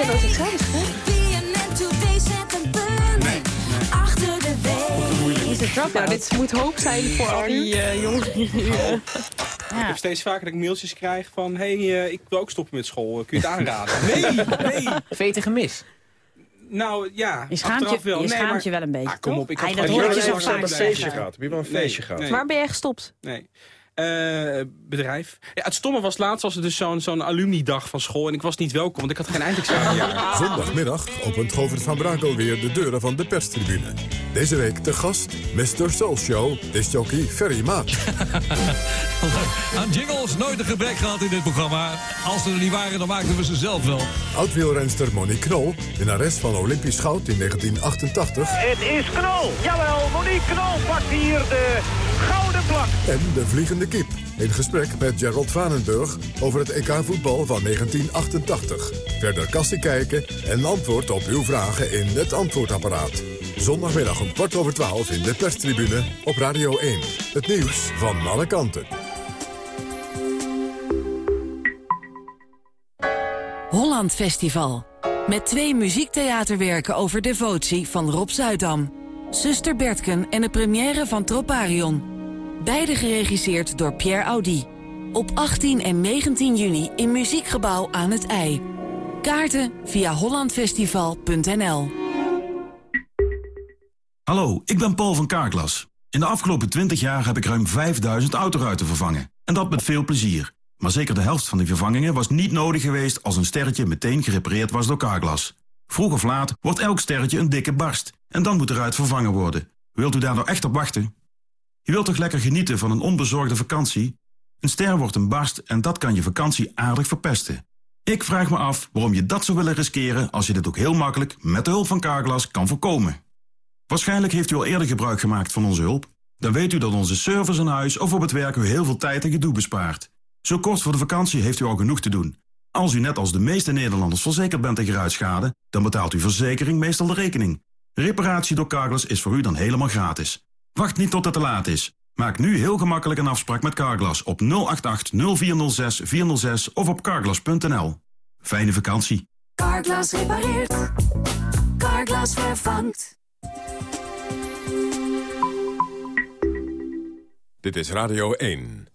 Week. Is het drop Nou, dit moet hoop zijn voor al die eh, jongens die nu... eh, Ik heb steeds vaker dat ik mailtjes krijg van... hé, hey, eh, ik wil ook stoppen met school. Kun je het aanraden? nee, nee. Vete gemis. Nou, ja, Je schaamt je, wel. je Nee, schaamt maar- je wel een beetje, Ah, kom op, ik Ai, had dat gewoon hoor ik heel je zo vaak een feestje zeggen. gehad. Heb je wel een feestje gehad? Waar ben jij gestopt? Nee. Eh, bedrijf. Ja, het stomme was laatst was het dus zo'n zo'n alumni-dag van school. En ik was niet welkom, want ik had geen eindexamen. Zondagmiddag opent Govert van Brakel weer de deuren van de perstribune. Deze week te gast Mr. Soul Show, disjockey Ferry Maat. Aan jingles nooit een gebrek gehad in dit programma. Als ze er niet waren, dan maakten we ze zelf wel. Oud-wielrenster Monique Knol, winnares van Olympisch goud in 1988. Het is Knol. Jawel, Monique Knol pakt hier de gouden plak. En de vliegende kip. In gesprek met Gerald Vanenburg over het EK voetbal van 1988. Verder kassie kijken en antwoord op uw vragen in het antwoordapparaat. Zondagmiddag om kwart over twaalf in de perstribune op Radio 1. Het nieuws van alle kanten. Holland Festival. Met twee muziektheaterwerken over devotie van Rob Zuidam. Zuster Bertken en de première van Troparion. Beide geregisseerd door Pierre Audi. Op 18 en 19 juni in Muziekgebouw aan het IJ. Kaarten via hollandfestival.nl Hallo, ik ben Paul van Kaarklas. In de afgelopen 20 jaar heb ik ruim 5000 autoruiten vervangen. En dat met veel plezier. Maar zeker de helft van die vervangingen was niet nodig geweest... als een sterretje meteen gerepareerd was door Carglass. Vroeg of laat wordt elk sterretje een dikke barst. En dan moet de ruit vervangen worden. Wilt u daar nou echt op wachten? Je wilt toch lekker genieten van een onbezorgde vakantie? Een ster wordt een barst en dat kan je vakantie aardig verpesten. Ik vraag me af waarom je dat zou willen riskeren... als je dit ook heel makkelijk met de hulp van Carglass kan voorkomen. Waarschijnlijk heeft u al eerder gebruik gemaakt van onze hulp. Dan weet u dat onze service aan huis of op het werk u heel veel tijd en gedoe bespaart. Zo kort voor de vakantie heeft u al genoeg te doen. Als u net als de meeste Nederlanders verzekerd bent tegen ruitschade... dan betaalt uw verzekering meestal de rekening. Reparatie door Carglass is voor u dan helemaal gratis. Wacht niet tot het te laat is. Maak nu heel gemakkelijk een afspraak met Carglass op 088 0406 406 of op carglass.nl. Fijne vakantie. Carglass repareert. Carglass vervangt. Dit is Radio 1.